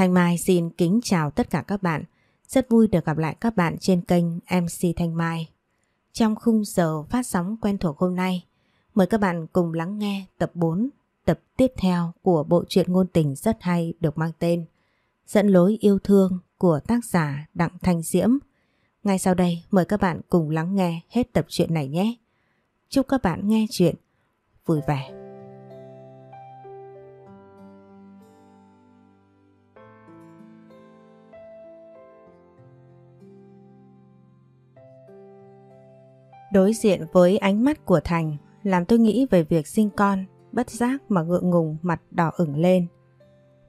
Thanh Mai xin kính chào tất cả các bạn. Rất vui được gặp lại các bạn trên kênh MC Thanh Mai. Trong khung giờ phát sóng quen thuộc hôm nay, mời các bạn cùng lắng nghe tập 4, tập tiếp theo của bộ truyện ngôn tình rất hay được mang tên Dẫn lối yêu thương của tác giả Đặng Thanh Diễm. Ngay sau đây mời các bạn cùng lắng nghe hết tập truyện này nhé. Chúc các bạn nghe chuyện vui vẻ. Đối diện với ánh mắt của Thành làm tôi nghĩ về việc sinh con, bất giác mà ngượng ngùng mặt đỏ ửng lên.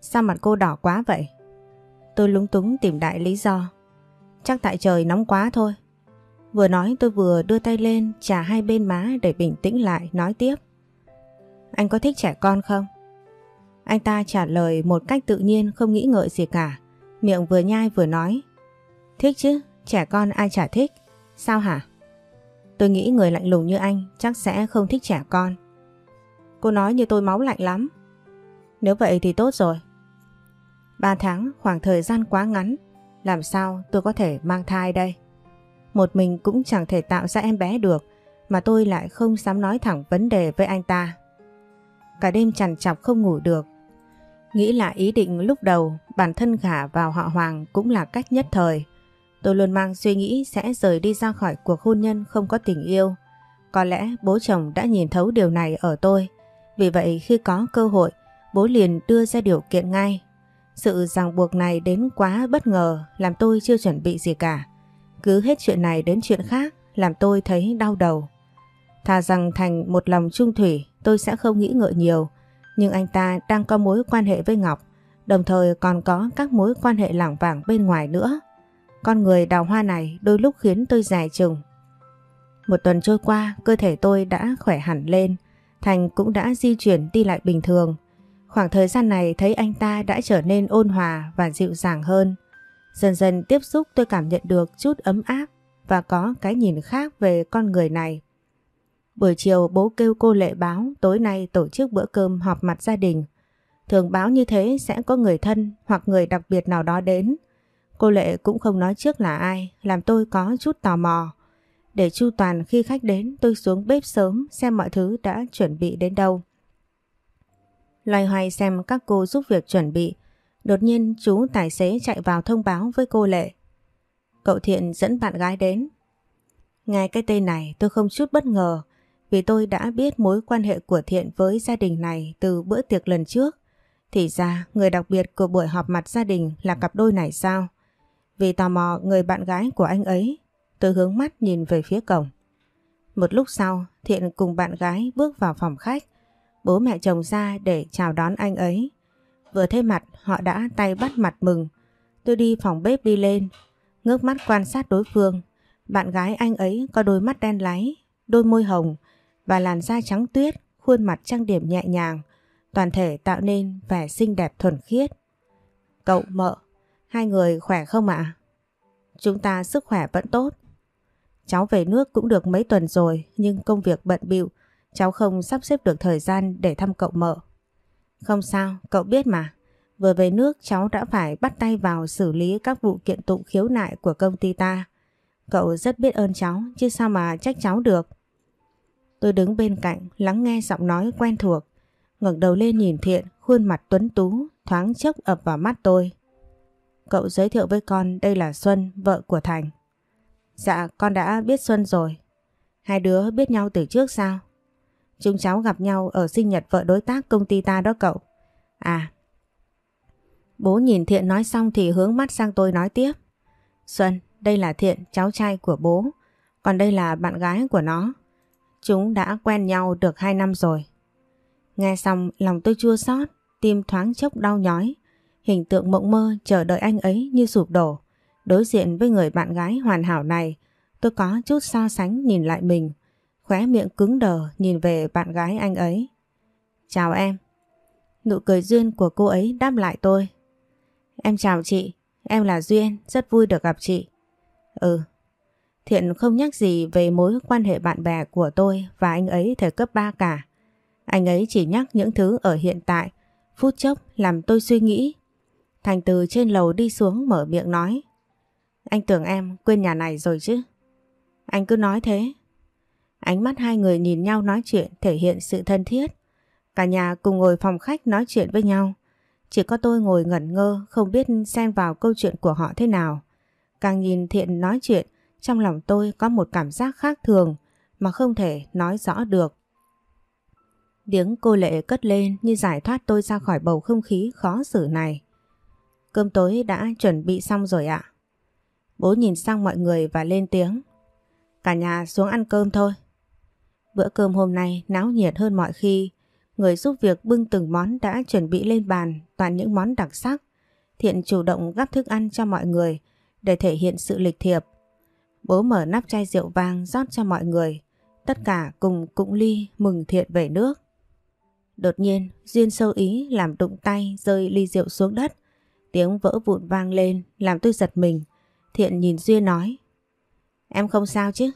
Sao mặt cô đỏ quá vậy? Tôi lúng túng tìm đại lý do. Chắc tại trời nóng quá thôi. Vừa nói tôi vừa đưa tay lên trà hai bên má để bình tĩnh lại nói tiếp. Anh có thích trẻ con không? Anh ta trả lời một cách tự nhiên không nghĩ ngợi gì cả. Miệng vừa nhai vừa nói. Thích chứ, trẻ con ai chả thích. Sao hả? Tôi nghĩ người lạnh lùng như anh chắc sẽ không thích trẻ con. Cô nói như tôi máu lạnh lắm. Nếu vậy thì tốt rồi. Ba tháng khoảng thời gian quá ngắn, làm sao tôi có thể mang thai đây? Một mình cũng chẳng thể tạo ra em bé được, mà tôi lại không dám nói thẳng vấn đề với anh ta. Cả đêm chằn chọc không ngủ được. Nghĩ lại ý định lúc đầu bản thân gả vào họ Hoàng cũng là cách nhất thời. Tôi luôn mang suy nghĩ sẽ rời đi ra khỏi cuộc hôn nhân không có tình yêu. Có lẽ bố chồng đã nhìn thấu điều này ở tôi. Vì vậy khi có cơ hội, bố liền đưa ra điều kiện ngay. Sự ràng buộc này đến quá bất ngờ làm tôi chưa chuẩn bị gì cả. Cứ hết chuyện này đến chuyện khác làm tôi thấy đau đầu. Thà rằng thành một lòng trung thủy tôi sẽ không nghĩ ngợi nhiều. Nhưng anh ta đang có mối quan hệ với Ngọc, đồng thời còn có các mối quan hệ lảng vảng bên ngoài nữa. Con người đào hoa này đôi lúc khiến tôi dài chừng. Một tuần trôi qua, cơ thể tôi đã khỏe hẳn lên. Thành cũng đã di chuyển đi lại bình thường. Khoảng thời gian này thấy anh ta đã trở nên ôn hòa và dịu dàng hơn. Dần dần tiếp xúc tôi cảm nhận được chút ấm áp và có cái nhìn khác về con người này. Buổi chiều bố kêu cô Lệ báo tối nay tổ chức bữa cơm họp mặt gia đình. Thường báo như thế sẽ có người thân hoặc người đặc biệt nào đó đến. Cô Lệ cũng không nói trước là ai, làm tôi có chút tò mò. Để chu toàn khi khách đến tôi xuống bếp sớm xem mọi thứ đã chuẩn bị đến đâu. Loay hoay xem các cô giúp việc chuẩn bị. Đột nhiên chú tài xế chạy vào thông báo với cô Lệ. Cậu Thiện dẫn bạn gái đến. Ngay cái tên này tôi không chút bất ngờ vì tôi đã biết mối quan hệ của Thiện với gia đình này từ bữa tiệc lần trước. Thì ra người đặc biệt của buổi họp mặt gia đình là cặp đôi này sao? Vì tò mò người bạn gái của anh ấy, tôi hướng mắt nhìn về phía cổng. Một lúc sau, Thiện cùng bạn gái bước vào phòng khách. Bố mẹ chồng ra để chào đón anh ấy. Vừa thấy mặt, họ đã tay bắt mặt mừng. Tôi đi phòng bếp đi lên, ngước mắt quan sát đối phương. Bạn gái anh ấy có đôi mắt đen láy, đôi môi hồng và làn da trắng tuyết, khuôn mặt trang điểm nhẹ nhàng, toàn thể tạo nên vẻ xinh đẹp thuần khiết. Cậu mợ, Hai người khỏe không ạ? Chúng ta sức khỏe vẫn tốt. Cháu về nước cũng được mấy tuần rồi nhưng công việc bận bịu cháu không sắp xếp được thời gian để thăm cậu mợ. Không sao, cậu biết mà. Vừa về nước cháu đã phải bắt tay vào xử lý các vụ kiện tụng khiếu nại của công ty ta. Cậu rất biết ơn cháu chứ sao mà trách cháu được. Tôi đứng bên cạnh lắng nghe giọng nói quen thuộc. ngẩng đầu lên nhìn Thiện, khuôn mặt tuấn tú, thoáng chốc ập vào mắt tôi. Cậu giới thiệu với con đây là Xuân, vợ của Thành. Dạ, con đã biết Xuân rồi. Hai đứa biết nhau từ trước sao? Chúng cháu gặp nhau ở sinh nhật vợ đối tác công ty ta đó cậu. À. Bố nhìn Thiện nói xong thì hướng mắt sang tôi nói tiếp. Xuân, đây là Thiện, cháu trai của bố. Còn đây là bạn gái của nó. Chúng đã quen nhau được hai năm rồi. Nghe xong lòng tôi chua xót, tim thoáng chốc đau nhói. Hình tượng mộng mơ chờ đợi anh ấy như sụp đổ. Đối diện với người bạn gái hoàn hảo này, tôi có chút so sánh nhìn lại mình. Khóe miệng cứng đờ nhìn về bạn gái anh ấy. Chào em. Nụ cười duyên của cô ấy đáp lại tôi. Em chào chị, em là Duyên, rất vui được gặp chị. Ừ. Thiện không nhắc gì về mối quan hệ bạn bè của tôi và anh ấy thời cấp 3 cả. Anh ấy chỉ nhắc những thứ ở hiện tại, phút chốc làm tôi suy nghĩ Thành từ trên lầu đi xuống mở miệng nói. Anh tưởng em quên nhà này rồi chứ. Anh cứ nói thế. Ánh mắt hai người nhìn nhau nói chuyện thể hiện sự thân thiết. Cả nhà cùng ngồi phòng khách nói chuyện với nhau. Chỉ có tôi ngồi ngẩn ngơ không biết xen vào câu chuyện của họ thế nào. Càng nhìn Thiện nói chuyện, trong lòng tôi có một cảm giác khác thường mà không thể nói rõ được. Tiếng cô lệ cất lên như giải thoát tôi ra khỏi bầu không khí khó xử này. Cơm tối đã chuẩn bị xong rồi ạ. Bố nhìn sang mọi người và lên tiếng. Cả nhà xuống ăn cơm thôi. Bữa cơm hôm nay náo nhiệt hơn mọi khi. Người giúp việc bưng từng món đã chuẩn bị lên bàn, toàn những món đặc sắc. Thiện chủ động gắp thức ăn cho mọi người để thể hiện sự lịch thiệp. Bố mở nắp chai rượu vang rót cho mọi người. Tất cả cùng cụng ly mừng Thiện về nước. Đột nhiên, Duyên sâu ý làm đụng tay rơi ly rượu xuống đất. Tiếng vỡ vụn vang lên làm tôi giật mình. Thiện nhìn Duyên nói Em không sao chứ?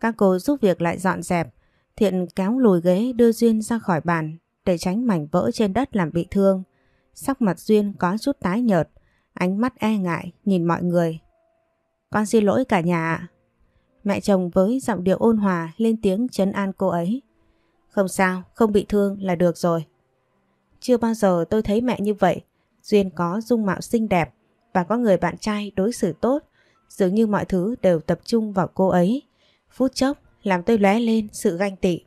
Các cô giúp việc lại dọn dẹp. Thiện kéo lùi ghế đưa Duyên ra khỏi bàn để tránh mảnh vỡ trên đất làm bị thương. Sắc mặt Duyên có chút tái nhợt, ánh mắt e ngại nhìn mọi người. Con xin lỗi cả nhà ạ. Mẹ chồng với giọng điệu ôn hòa lên tiếng chấn an cô ấy. Không sao, không bị thương là được rồi. Chưa bao giờ tôi thấy mẹ như vậy. Duyên có dung mạo xinh đẹp và có người bạn trai đối xử tốt. Dường như mọi thứ đều tập trung vào cô ấy. Phút chốc làm tôi lóe lên sự ganh tị.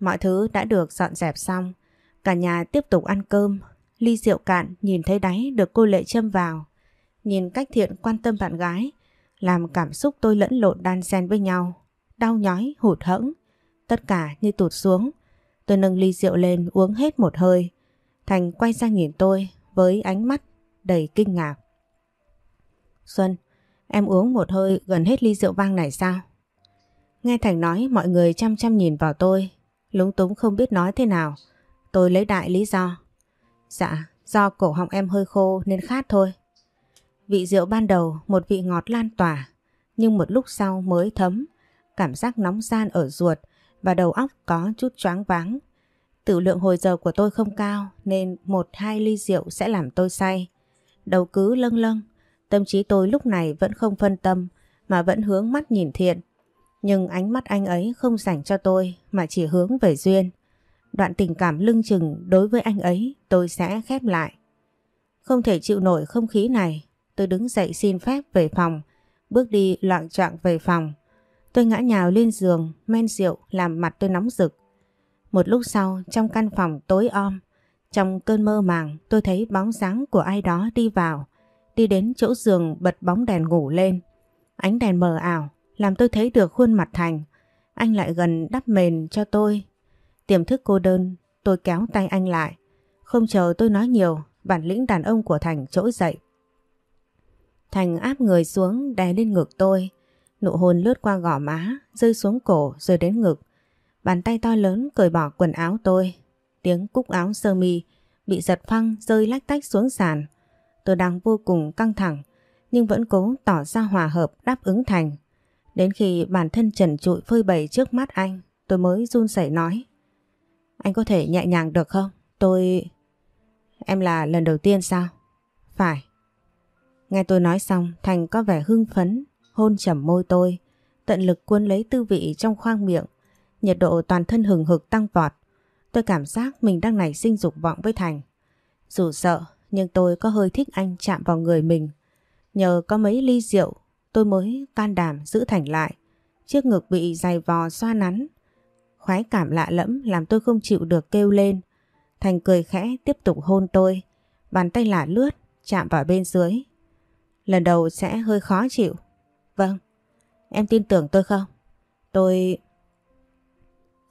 Mọi thứ đã được dọn dẹp xong. Cả nhà tiếp tục ăn cơm. Ly rượu cạn nhìn thấy đáy được cô Lệ châm vào. Nhìn cách thiện quan tâm bạn gái. Làm cảm xúc tôi lẫn lộn đan xen với nhau. Đau nhói, hụt hẫng. Tất cả như tụt xuống. Tôi nâng ly rượu lên uống hết một hơi. Thành quay sang nhìn tôi với ánh mắt đầy kinh ngạc. Xuân, em uống một hơi gần hết ly rượu vang này sao? Nghe Thành nói mọi người chăm chăm nhìn vào tôi, lúng túng không biết nói thế nào. Tôi lấy đại lý do. Dạ, do cổ họng em hơi khô nên khát thôi. Vị rượu ban đầu một vị ngọt lan tỏa, nhưng một lúc sau mới thấm. Cảm giác nóng gian ở ruột và đầu óc có chút choáng váng. Tử lượng hồi giờ của tôi không cao nên một hai ly rượu sẽ làm tôi say. Đầu cứ lâng lâng, tâm trí tôi lúc này vẫn không phân tâm mà vẫn hướng mắt nhìn thiện. Nhưng ánh mắt anh ấy không dành cho tôi mà chỉ hướng về Duyên. Đoạn tình cảm lưng chừng đối với anh ấy tôi sẽ khép lại. Không thể chịu nổi không khí này, tôi đứng dậy xin phép về phòng, bước đi loạn trọng về phòng. Tôi ngã nhào lên giường, men rượu làm mặt tôi nóng rực. Một lúc sau trong căn phòng tối om, trong cơn mơ màng tôi thấy bóng dáng của ai đó đi vào, đi đến chỗ giường bật bóng đèn ngủ lên. Ánh đèn mờ ảo làm tôi thấy được khuôn mặt Thành. Anh lại gần đắp mền cho tôi. Tiềm thức cô đơn, tôi kéo tay anh lại. Không chờ tôi nói nhiều, bản lĩnh đàn ông của Thành trỗi dậy. Thành áp người xuống đè lên ngực tôi. Nụ hôn lướt qua gò má, rơi xuống cổ rồi đến ngực. Bàn tay to lớn cởi bỏ quần áo tôi. Tiếng cúc áo sơ mi bị giật phăng rơi lách tách xuống sàn. Tôi đang vô cùng căng thẳng, nhưng vẫn cố tỏ ra hòa hợp đáp ứng Thành. Đến khi bản thân trần trụi phơi bày trước mắt anh, tôi mới run rẩy nói Anh có thể nhẹ nhàng được không? Tôi... Em là lần đầu tiên sao? Phải. Nghe tôi nói xong, Thành có vẻ hưng phấn, hôn chầm môi tôi, tận lực cuốn lấy tư vị trong khoang miệng nhiệt độ toàn thân hừng hực tăng vọt. Tôi cảm giác mình đang nảy sinh dục vọng với Thành. Dù sợ nhưng tôi có hơi thích anh chạm vào người mình. Nhờ có mấy ly rượu tôi mới can đảm giữ Thành lại. Chiếc ngực bị dày vò xoa nắn. Khoái cảm lạ lẫm làm tôi không chịu được kêu lên. Thành cười khẽ tiếp tục hôn tôi. Bàn tay lả lướt chạm vào bên dưới. Lần đầu sẽ hơi khó chịu. Vâng, em tin tưởng tôi không? Tôi...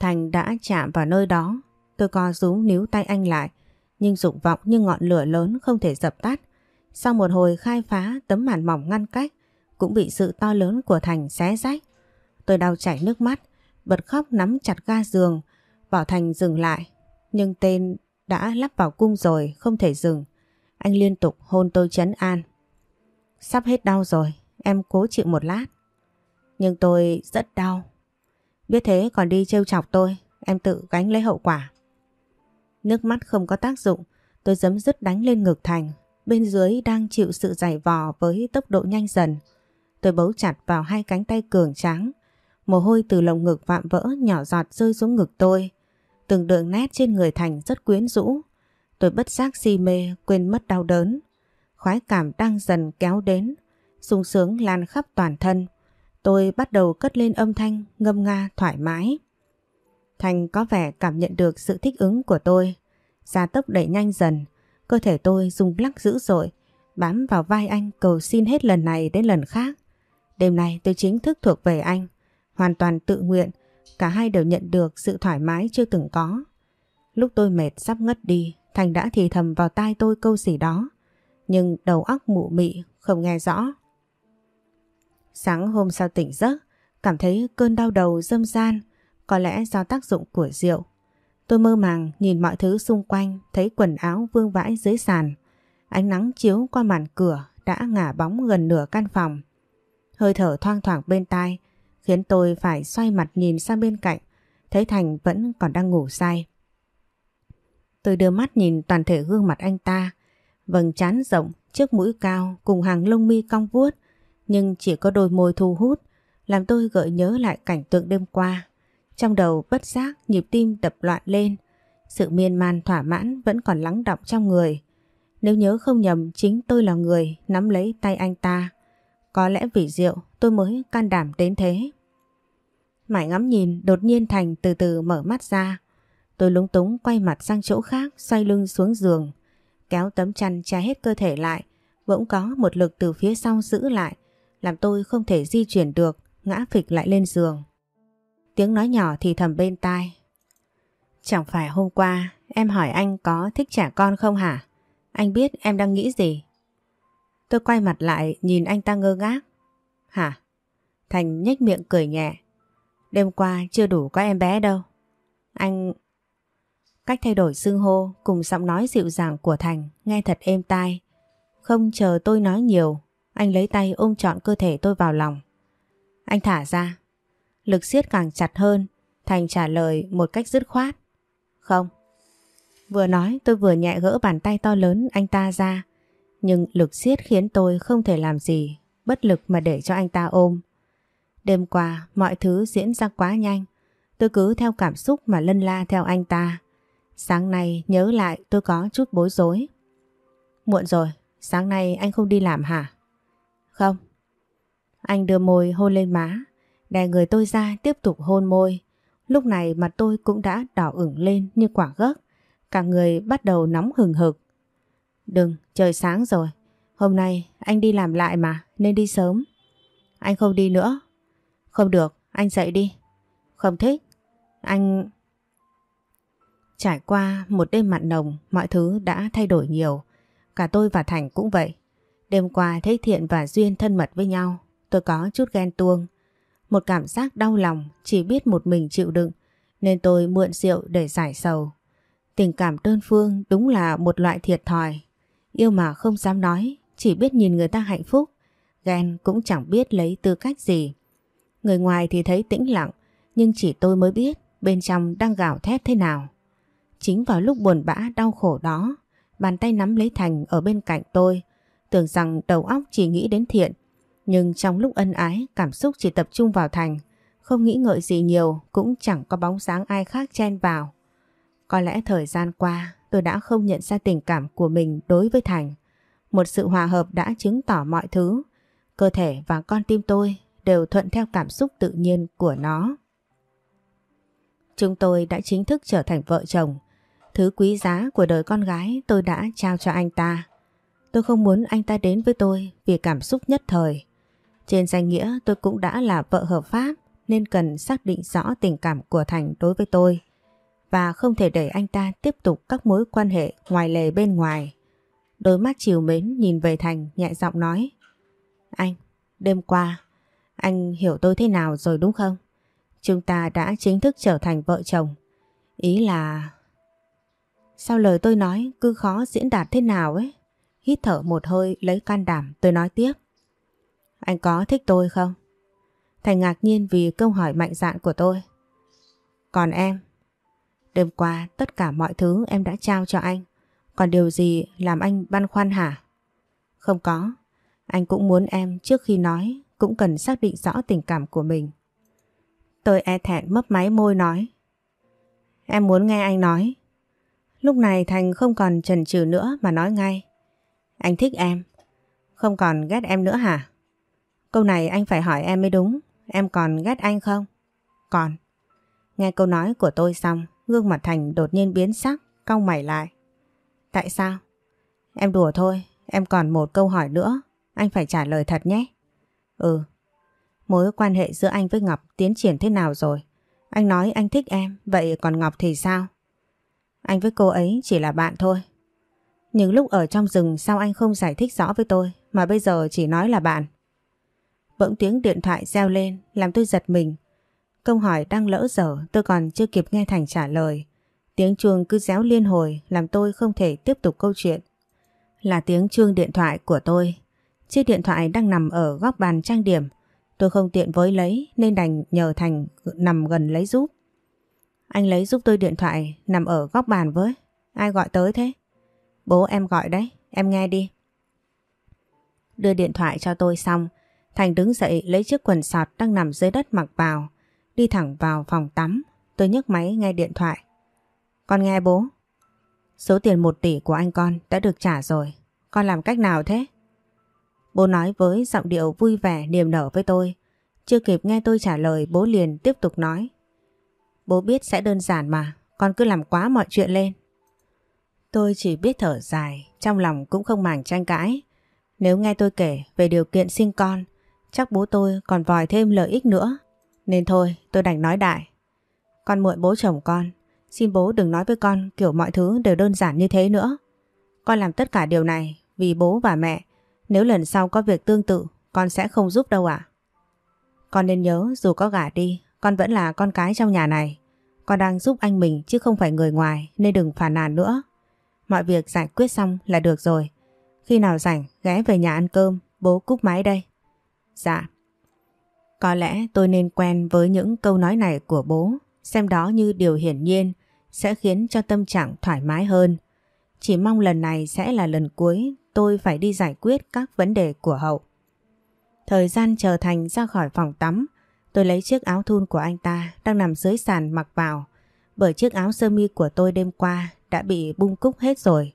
Thành đã chạm vào nơi đó, tôi co rúm níu tay anh lại, nhưng dục vọng như ngọn lửa lớn không thể dập tắt. Sau một hồi khai phá tấm màn mỏng ngăn cách, cũng bị sự to lớn của Thành xé rách. Tôi đau chảy nước mắt, bật khóc nắm chặt ga giường, bảo Thành dừng lại. Nhưng tên đã lắp vào cung rồi, không thể dừng. Anh liên tục hôn tôi chấn an. Sắp hết đau rồi, Em cố chịu một lát. Nhưng tôi rất đau. Biết thế còn đi trêu chọc tôi, em tự gánh lấy hậu quả. Nước mắt không có tác dụng, tôi giấm dứt đánh lên ngực Thành. bên dưới đang chịu sự giày vò với tốc độ nhanh dần. Tôi bấu chặt vào hai cánh tay cường tráng. Mồ hôi từ lồng ngực vạm vỡ nhỏ giọt rơi xuống ngực tôi. Từng đường nét trên người Thành rất quyến rũ. Tôi bất giác si mê, quên mất đau đớn. Khoái cảm đang dần kéo đến, sung sướng lan khắp toàn thân. Tôi bắt đầu cất lên âm thanh ngâm nga thoải mái. Thành có vẻ cảm nhận được sự thích ứng của tôi. Gia tốc đẩy nhanh dần, cơ thể tôi rung lắc dữ dội, bám vào vai anh cầu xin hết lần này đến lần khác. Đêm nay tôi chính thức thuộc về anh, hoàn toàn tự nguyện, cả hai đều nhận được sự thoải mái chưa từng có. Lúc tôi mệt sắp ngất đi, Thành đã thì thầm vào tai tôi câu gì đó, nhưng đầu óc mụ mị không nghe rõ. Sáng hôm sau tỉnh giấc, cảm thấy cơn đau đầu dâm gian, có lẽ do tác dụng của rượu. Tôi mơ màng nhìn mọi thứ xung quanh, thấy quần áo vương vãi dưới sàn. Ánh nắng chiếu qua màn cửa đã ngả bóng gần nửa căn phòng. Hơi thở thoang thoảng bên tai khiến tôi phải xoay mặt nhìn sang bên cạnh, thấy Thành vẫn còn đang ngủ say. Tôi đưa mắt nhìn toàn thể gương mặt anh ta, vầng trán rộng, chiếc mũi cao cùng hàng lông mi cong vuốt, nhưng chỉ có đôi môi thu hút, làm tôi gợi nhớ lại cảnh tượng đêm qua. Trong đầu bất giác nhịp tim đập loạn lên, sự miên man thỏa mãn vẫn còn lắng đọng trong người. Nếu nhớ không nhầm chính tôi là người nắm lấy tay anh ta. Có lẽ vì rượu tôi mới can đảm đến thế. Mãi ngắm nhìn đột nhiên Thành từ từ mở mắt ra. Tôi lúng túng quay mặt sang chỗ khác xoay lưng xuống giường. Kéo tấm chăn che hết cơ thể lại. Bỗng có một lực từ phía sau giữ lại. Làm tôi không thể di chuyển được ngã phịch lại lên giường. Tiếng nói nhỏ thì thầm bên tai. Chẳng phải hôm qua em hỏi anh có thích trẻ con không hả? Anh biết em đang nghĩ gì? Tôi quay mặt lại nhìn anh ta ngơ ngác. Hả? Thành nhếch miệng cười nhẹ. Đêm qua chưa đủ có em bé đâu. Anh... Cách thay đổi xưng hô cùng giọng nói dịu dàng của Thành nghe thật êm tai. Không chờ tôi nói nhiều, anh lấy tay ôm trọn cơ thể tôi vào lòng. Anh thả ra. Lực siết càng chặt hơn, Thành trả lời một cách dứt khoát. Không. Vừa nói tôi vừa nhẹ gỡ bàn tay to lớn anh ta ra. Nhưng lực siết khiến tôi không thể làm gì, bất lực mà để cho anh ta ôm. Đêm qua mọi thứ diễn ra quá nhanh. Tôi cứ theo cảm xúc mà lân la theo anh ta. Sáng nay nhớ lại tôi có chút bối rối. Muộn rồi, sáng nay anh không đi làm hả? Không. Anh đưa môi hôn lên má, đè người tôi ra tiếp tục hôn môi. Lúc này mặt tôi cũng đã đỏ ửng lên như quả gấc. Cả người bắt đầu nóng hừng hực. Đừng, trời sáng rồi. Hôm nay anh đi làm lại mà, nên đi sớm. Anh không đi nữa. Không được, anh dậy đi. Không thích. Anh... Trải qua một đêm mặn nồng, mọi thứ đã thay đổi nhiều. Cả tôi và Thành cũng vậy. Đêm qua thấy Thiện và Duyên thân mật với nhau, tôi có chút ghen tuông. Một cảm giác đau lòng chỉ biết một mình chịu đựng, nên tôi mượn rượu để giải sầu. Tình cảm đơn phương đúng là một loại thiệt thòi. Yêu mà không dám nói, chỉ biết nhìn người ta hạnh phúc. Ghen cũng chẳng biết lấy tư cách gì. Người ngoài thì thấy tĩnh lặng, nhưng chỉ tôi mới biết bên trong đang gào thét thế nào. Chính vào lúc buồn bã đau khổ đó, bàn tay nắm lấy Thành ở bên cạnh tôi, tưởng rằng đầu óc chỉ nghĩ đến thiện. Nhưng trong lúc ân ái, cảm xúc chỉ tập trung vào Thành, không nghĩ ngợi gì nhiều, cũng chẳng có bóng dáng ai khác chen vào. Có lẽ thời gian qua tôi đã không nhận ra tình cảm của mình đối với Thành. Một sự hòa hợp đã chứng tỏ mọi thứ. Cơ thể và con tim tôi đều thuận theo cảm xúc tự nhiên của nó. Chúng tôi đã chính thức trở thành vợ chồng. Thứ quý giá của đời con gái tôi đã trao cho anh ta. Tôi không muốn anh ta đến với tôi vì cảm xúc nhất thời. Trên danh nghĩa tôi cũng đã là vợ hợp pháp nên cần xác định rõ tình cảm của Thành đối với tôi và không thể để anh ta tiếp tục các mối quan hệ ngoài lề bên ngoài. Đôi mắt chiều mến nhìn về Thành nhẹ giọng nói Anh, đêm qua, anh hiểu tôi thế nào rồi đúng không? Chúng ta đã chính thức trở thành vợ chồng. Ý là... Sao lời tôi nói cứ khó diễn đạt thế nào ấy? Hít thở một hơi lấy can đảm tôi nói tiếp. Anh có thích tôi không? Thành ngạc nhiên vì câu hỏi mạnh dạn của tôi. Còn em, Đêm qua tất cả mọi thứ em đã trao cho anh. Còn điều gì làm anh băn khoăn hả? Không có. Anh cũng muốn em trước khi nói cũng cần xác định rõ tình cảm của mình. Tôi e thẹn mấp máy môi nói. Em muốn nghe anh nói. Lúc này Thành không còn chần chừ nữa mà nói ngay. Anh thích em. Không còn ghét em nữa hả? Câu này anh phải hỏi em mới đúng. Em còn ghét anh không? Còn. Nghe câu nói của tôi xong, gương mặt Thành đột nhiên biến sắc, cong mày lại. Tại sao? Em đùa thôi, em còn một câu hỏi nữa, anh phải trả lời thật nhé. Ừ. Mối quan hệ giữa anh với Ngọc tiến triển thế nào rồi? Anh nói anh thích em, vậy còn Ngọc thì sao? Anh với cô ấy chỉ là bạn thôi. Nhưng lúc ở trong rừng, sao anh không giải thích rõ với tôi, mà bây giờ chỉ nói là bạn? Bỗng tiếng điện thoại reo lên, làm tôi giật mình. Câu hỏi đang lỡ dở, tôi còn chưa kịp nghe Thành trả lời. Tiếng chuông cứ réo liên hồi, làm tôi không thể tiếp tục câu chuyện. Là tiếng chuông điện thoại của tôi. Chiếc điện thoại đang nằm ở góc bàn trang điểm. Tôi không tiện với lấy, nên đành nhờ Thành nằm gần lấy giúp. Anh lấy giúp tôi điện thoại, nằm ở góc bàn với. Ai gọi tới thế? Bố em gọi đấy, em nghe đi. Đưa điện thoại cho tôi xong, Thành đứng dậy lấy chiếc quần sọt đang nằm dưới đất mặc vào, đi thẳng vào phòng tắm. Tôi nhấc máy nghe điện thoại. Con nghe bố. Số tiền 1 tỷ của anh con đã được trả rồi. Con làm cách nào thế? Bố nói với giọng điệu vui vẻ niềm nở với tôi. Chưa kịp nghe tôi trả lời bố liền tiếp tục nói. Bố biết sẽ đơn giản mà, con cứ làm quá mọi chuyện lên. Tôi chỉ biết thở dài, trong lòng cũng không màng tranh cãi. Nếu nghe tôi kể về điều kiện sinh con, chắc bố tôi còn vòi thêm lợi ích nữa. Nên thôi, tôi đành nói đại. Con muội bố chồng con, xin bố đừng nói với con kiểu mọi thứ đều đơn giản như thế nữa. Con làm tất cả điều này vì bố và mẹ. Nếu lần sau có việc tương tự, con sẽ không giúp đâu ạ. Con nên nhớ dù có gả đi, con vẫn là con cái trong nhà này. Con đang giúp anh mình chứ không phải người ngoài nên đừng phản nàn nữa. Mọi việc giải quyết xong là được rồi. Khi nào rảnh ghé về nhà ăn cơm, bố cúc máy đây. Dạ. Có lẽ tôi nên quen với những câu nói này của bố, xem đó như điều hiển nhiên sẽ khiến cho tâm trạng thoải mái hơn. Chỉ mong lần này sẽ là lần cuối tôi phải đi giải quyết các vấn đề của Hậu. Thời gian chờ Thành ra khỏi phòng tắm, tôi lấy chiếc áo thun của anh ta đang nằm dưới sàn mặc vào, bởi chiếc áo sơ mi của tôi đêm qua đã bị bung cúc hết rồi.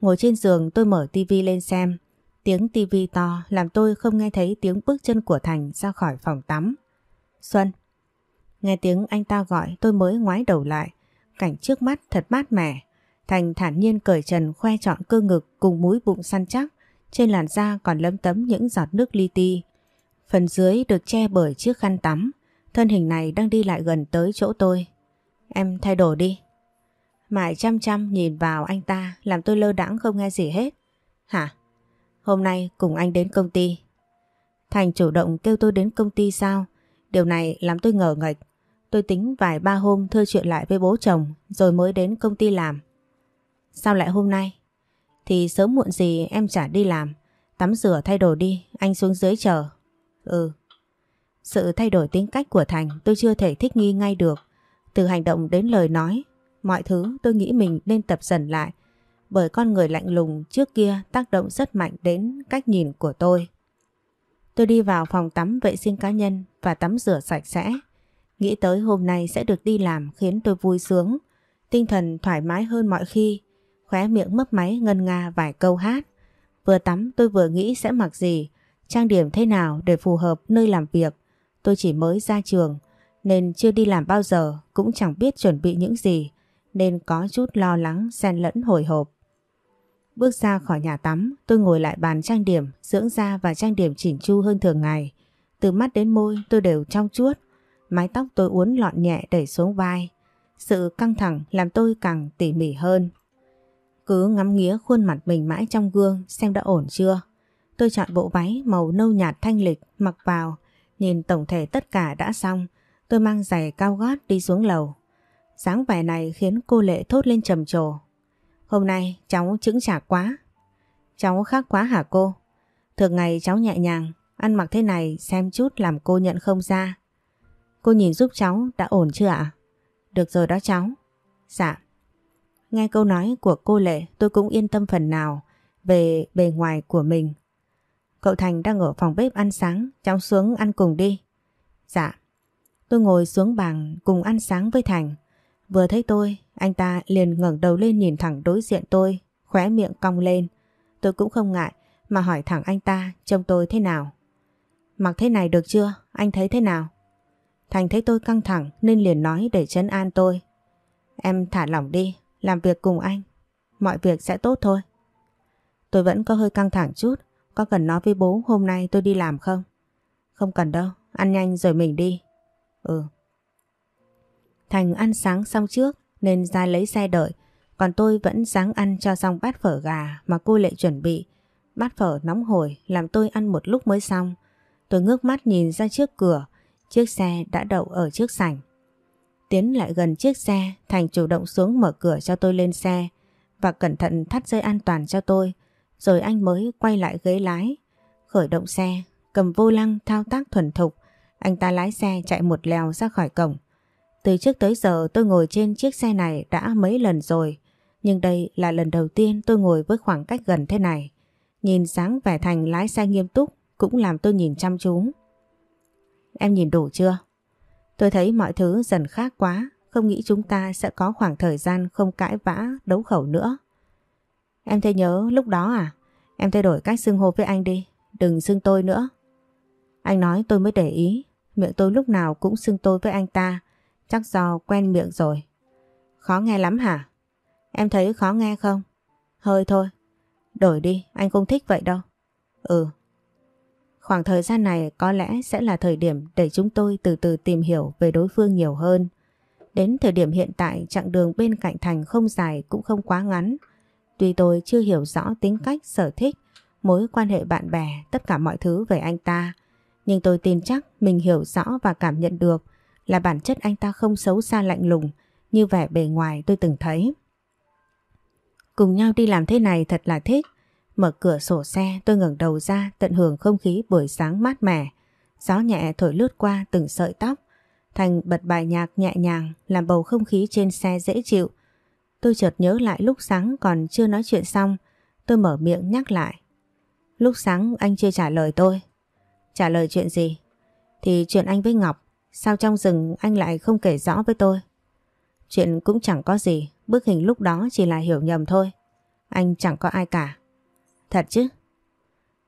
Ngồi trên giường tôi mở tivi lên xem, tiếng tivi to làm tôi không nghe thấy tiếng bước chân của Thành ra khỏi phòng tắm. Xuân. Nghe tiếng anh ta gọi tôi mới ngoái đầu lại, cảnh trước mắt thật mát mẻ. Thành thản nhiên cởi trần khoe trọn cơ ngực cùng mũi bụng săn chắc, trên làn da còn lấm tấm những giọt nước li ti. Phần dưới được che bởi chiếc khăn tắm, thân hình này đang đi lại gần tới chỗ tôi. Em thay đổi đi. Mãi chăm chăm nhìn vào anh ta làm tôi lơ đãng không nghe gì hết. Hả? Hôm nay cùng anh đến công ty. Thành chủ động kêu tôi đến công ty sao? Điều này làm tôi ngờ ngạch. Tôi tính vài ba hôm thưa chuyện lại với bố chồng rồi mới đến công ty làm. Sao lại hôm nay? Thì sớm muộn gì em chả đi làm. Tắm rửa thay đồ đi, anh xuống dưới chờ. Ừ. Sự thay đổi tính cách của Thành tôi chưa thể thích nghi ngay được. Từ hành động đến lời nói, mọi thứ tôi nghĩ mình nên tập dần lại. Bởi con người lạnh lùng trước kia tác động rất mạnh đến cách nhìn của tôi. Tôi đi vào phòng tắm vệ sinh cá nhân và tắm rửa sạch sẽ. Nghĩ tới hôm nay sẽ được đi làm khiến tôi vui sướng. Tinh thần thoải mái hơn mọi khi. Khóe miệng mấp máy ngân nga vài câu hát. Vừa tắm tôi vừa nghĩ sẽ mặc gì, trang điểm thế nào để phù hợp nơi làm việc. Tôi chỉ mới ra trường nên chưa đi làm bao giờ cũng chẳng biết chuẩn bị những gì nên có chút lo lắng xen lẫn hồi hộp. Bước ra khỏi nhà tắm tôi ngồi lại bàn trang điểm dưỡng da và trang điểm chỉnh chu hơn thường ngày. Từ mắt đến môi tôi đều trong chuốt mái tóc tôi uốn lọn nhẹ đẩy xuống vai. Sự căng thẳng làm tôi càng tỉ mỉ hơn. Cứ ngắm nghía khuôn mặt mình mãi trong gương xem đã ổn chưa. Tôi chọn bộ váy màu nâu nhạt thanh lịch mặc vào, nhìn tổng thể tất cả đã xong. Tôi mang giày cao gót đi xuống lầu dáng vẻ này khiến cô Lệ thốt lên trầm trồ. Hôm nay cháu chững chạc quá. Cháu khác quá hả cô? Thường ngày cháu nhẹ nhàng, ăn mặc thế này xem chút làm cô nhận không ra. Cô nhìn giúp cháu đã ổn chưa ạ? Được rồi đó cháu. Dạ. Nghe câu nói của cô Lệ tôi cũng yên tâm phần nào về bề ngoài của mình. cậu Thành đang ở phòng bếp ăn sáng, cháu xuống ăn cùng đi. Dạ. Tôi ngồi xuống bàn cùng ăn sáng với Thành. Vừa thấy tôi, anh ta liền ngẩng đầu lên nhìn thẳng đối diện tôi, khóe miệng cong lên. Tôi cũng không ngại mà hỏi thẳng anh ta trông tôi thế nào. Mặc thế này được chưa? Anh thấy thế nào? Thành thấy tôi căng thẳng nên liền nói để chấn an tôi. Em thả lỏng đi, làm việc cùng anh. Mọi việc sẽ tốt thôi. Tôi vẫn có hơi căng thẳng chút. Có cần nói với bố hôm nay tôi đi làm không? Không cần đâu, ăn nhanh rồi mình đi. Ừ. Thành ăn sáng xong trước nên ra lấy xe đợi. Còn tôi vẫn sáng ăn cho xong bát phở gà mà cô lệ chuẩn bị. Bát phở nóng hổi làm tôi ăn một lúc mới xong. Tôi ngước mắt nhìn ra trước cửa, chiếc xe đã đậu ở trước sảnh. Tiến lại gần chiếc xe, Thành chủ động xuống mở cửa cho tôi lên xe và cẩn thận thắt dây an toàn cho tôi, rồi anh mới quay lại ghế lái, khởi động xe, cầm vô lăng thao tác thuần thục, anh ta lái xe chạy một lèo ra khỏi cổng. Từ trước tới giờ tôi ngồi trên chiếc xe này đã mấy lần rồi, nhưng đây là lần đầu tiên tôi ngồi với khoảng cách gần thế này. Nhìn sáng vẻ Thành lái xe nghiêm túc cũng làm tôi nhìn chăm chú. Em nhìn đủ chưa? Tôi thấy mọi thứ dần khác quá, không nghĩ chúng ta sẽ có khoảng thời gian không cãi vã, đấu khẩu nữa. Em thấy nhớ lúc đó à? Em thay đổi cách xưng hô với anh đi, đừng xưng tôi nữa. Anh nói tôi mới để ý, miệng tôi lúc nào cũng xưng tôi với anh ta, chắc do quen miệng rồi. Khó nghe lắm hả? Em thấy khó nghe không? Hơi thôi. Đổi đi, anh không thích vậy đâu. Ừ. Khoảng thời gian này có lẽ sẽ là thời điểm để chúng tôi từ từ tìm hiểu về đối phương nhiều hơn. Đến thời điểm hiện tại chặng đường bên cạnh Thành không dài cũng không quá ngắn. Tuy tôi chưa hiểu rõ tính cách, sở thích, mối quan hệ bạn bè, tất cả mọi thứ về anh ta. Nhưng tôi tin chắc mình hiểu rõ và cảm nhận được là bản chất anh ta không xấu xa lạnh lùng, như vẻ bề ngoài tôi từng thấy. Cùng nhau đi làm thế này thật là thích. Mở cửa sổ xe, tôi ngẩng đầu ra, tận hưởng không khí buổi sáng mát mẻ. Gió nhẹ thổi lướt qua từng sợi tóc. Thành bật bài nhạc nhẹ nhàng, làm bầu không khí trên xe dễ chịu. Tôi chợt nhớ lại lúc sáng còn chưa nói chuyện xong. Tôi mở miệng nhắc lại. Lúc sáng anh chưa trả lời tôi. Trả lời chuyện gì? Thì chuyện anh với Ngọc. Sao trong rừng anh lại không kể rõ với tôi? Chuyện cũng chẳng có gì. Bức hình lúc đó chỉ là hiểu nhầm thôi. Anh chẳng có ai cả. Thật chứ?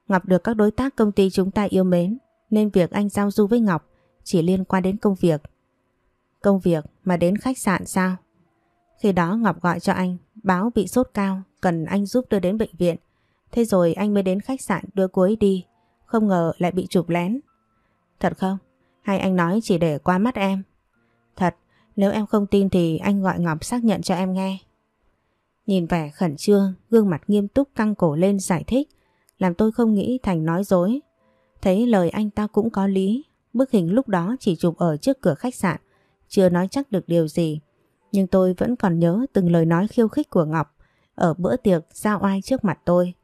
Ngọc được các đối tác công ty chúng ta yêu mến, nên việc anh giao du với Ngọc chỉ liên quan đến công việc. Công việc mà đến khách sạn sao? Khi đó Ngọc gọi cho anh, báo bị sốt cao, cần anh giúp đưa đến bệnh viện. Thế rồi anh mới đến khách sạn đưa cô ấy đi. Không ngờ lại bị chụp lén. Thật không? Hay anh nói chỉ để qua mắt em? Thật, nếu em không tin thì anh gọi Ngọc xác nhận cho em nghe. Nhìn vẻ khẩn trương, gương mặt nghiêm túc căng cổ lên giải thích, làm tôi không nghĩ Thành nói dối. Thấy lời anh ta cũng có lý, bức hình lúc đó chỉ chụp ở trước cửa khách sạn, chưa nói chắc được điều gì. Nhưng tôi vẫn còn nhớ từng lời nói khiêu khích của Ngọc ở bữa tiệc giao oai trước mặt tôi.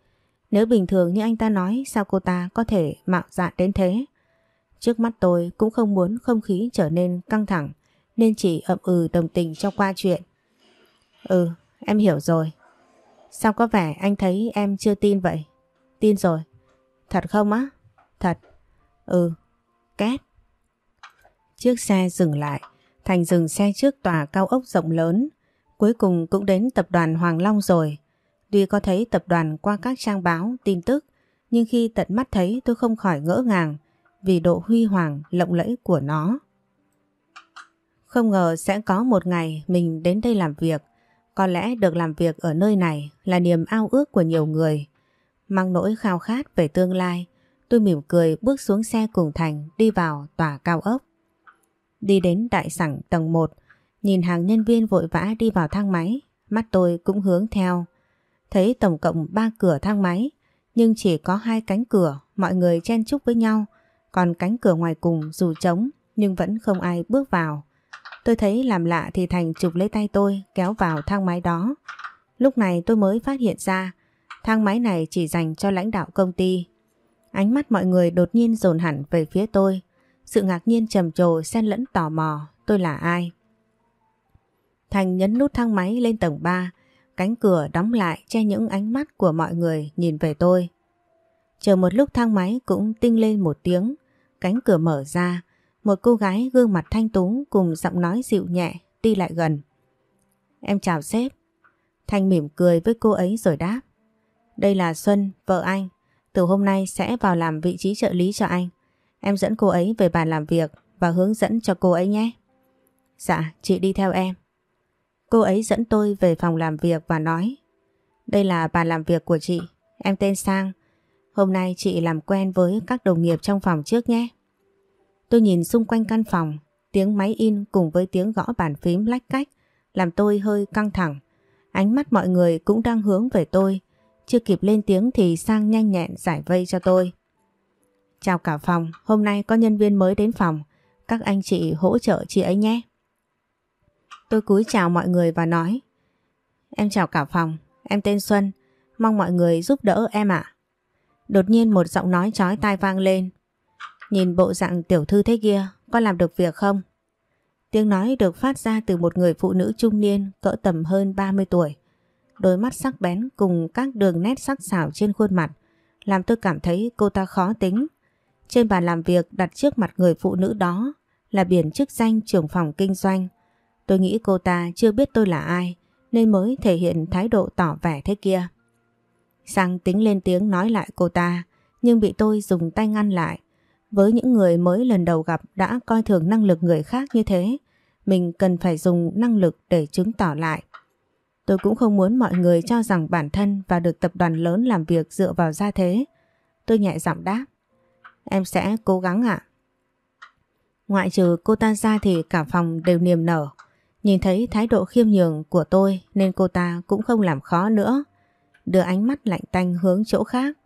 Nếu bình thường như anh ta nói sao cô ta có thể mạo dạn đến thế? Trước mắt tôi cũng không muốn không khí trở nên căng thẳng nên chỉ ậm ừ đồng tình cho qua chuyện. Ừ, Em hiểu rồi. Sao có vẻ anh thấy em chưa tin vậy? Tin rồi. Thật không á? Thật. Ừ. Két. Chiếc xe dừng lại. Thành dừng xe trước tòa cao ốc rộng lớn. Cuối cùng cũng đến tập đoàn Hoàng Long rồi. Tuy có thấy tập đoàn qua các trang báo, tin tức, nhưng khi tận mắt thấy tôi không khỏi ngỡ ngàng vì độ huy hoàng, lộng lẫy của nó. Không ngờ sẽ có một ngày mình đến đây làm việc, có lẽ được làm việc ở nơi này là niềm ao ước của nhiều người. Mang nỗi khao khát về tương lai, tôi mỉm cười bước xuống xe cùng Thành đi vào tòa cao ốc. Đi đến đại sảnh tầng 1, nhìn hàng nhân viên vội vã đi vào thang máy, mắt tôi cũng hướng theo. Thấy tổng cộng 3 cửa thang máy, nhưng chỉ có hai cánh cửa, mọi người chen chúc với nhau, còn cánh cửa ngoài cùng dù trống nhưng vẫn không ai bước vào. Tôi thấy làm lạ thì Thành chụp lấy tay tôi kéo vào thang máy đó. Lúc này tôi mới phát hiện ra thang máy này chỉ dành cho lãnh đạo công ty. Ánh mắt mọi người đột nhiên dồn hẳn về phía tôi. Sự ngạc nhiên trầm trồ xen lẫn tò mò tôi là ai. Thành nhấn nút thang máy lên tầng 3 cánh cửa đóng lại che những ánh mắt của mọi người nhìn về tôi. Chờ một lúc thang máy cũng tinh lên một tiếng, cánh cửa mở ra, một cô gái gương mặt thanh tú cùng giọng nói dịu nhẹ đi lại gần. Em chào sếp. Thanh mỉm cười với cô ấy rồi đáp. Đây là Xuân, vợ anh. Từ hôm nay sẽ vào làm vị trí trợ lý cho anh. Em dẫn cô ấy về bàn làm việc và hướng dẫn cho cô ấy nhé. Dạ, chị đi theo em. Cô ấy dẫn tôi về phòng làm việc và nói Đây là bàn làm việc của chị, em tên Sang. Hôm nay chị làm quen với các đồng nghiệp trong phòng trước nhé. Tôi nhìn xung quanh căn phòng, tiếng máy in cùng với tiếng gõ bàn phím lách cách làm tôi hơi căng thẳng. Ánh mắt mọi người cũng đang hướng về tôi. Chưa kịp lên tiếng thì Sang nhanh nhẹn giải vây cho tôi. Chào cả phòng, hôm nay có nhân viên mới đến phòng. Các anh chị hỗ trợ chị ấy nhé. Tôi cúi chào mọi người và nói Em chào cả phòng, em tên Xuân, mong mọi người giúp đỡ em ạ. Đột nhiên một giọng nói chói tai vang lên. Nhìn bộ dạng tiểu thư thế kia, có làm được việc không? Tiếng nói được phát ra từ một người phụ nữ trung niên cỡ tầm hơn 30 tuổi. Đôi mắt sắc bén cùng các đường nét sắc sảo trên khuôn mặt làm tôi cảm thấy cô ta khó tính. Trên bàn làm việc đặt trước mặt người phụ nữ đó là biển chức danh trưởng phòng kinh doanh. Tôi nghĩ cô ta chưa biết tôi là ai nên mới thể hiện thái độ tỏ vẻ thế kia. Sang tính lên tiếng nói lại cô ta nhưng bị tôi dùng tay ngăn lại. Với những người mới lần đầu gặp đã coi thường năng lực người khác như thế, mình cần phải dùng năng lực để chứng tỏ lại. Tôi cũng không muốn mọi người cho rằng bản thân và được tập đoàn lớn làm việc dựa vào gia thế. Tôi nhẹ giọng đáp. Em sẽ cố gắng ạ. Ngoại trừ cô ta ra thì cả phòng đều niềm nở. Nhìn thấy thái độ khiêm nhường của tôi nên cô ta cũng không làm khó nữa. Đưa ánh mắt lạnh tanh hướng chỗ khác.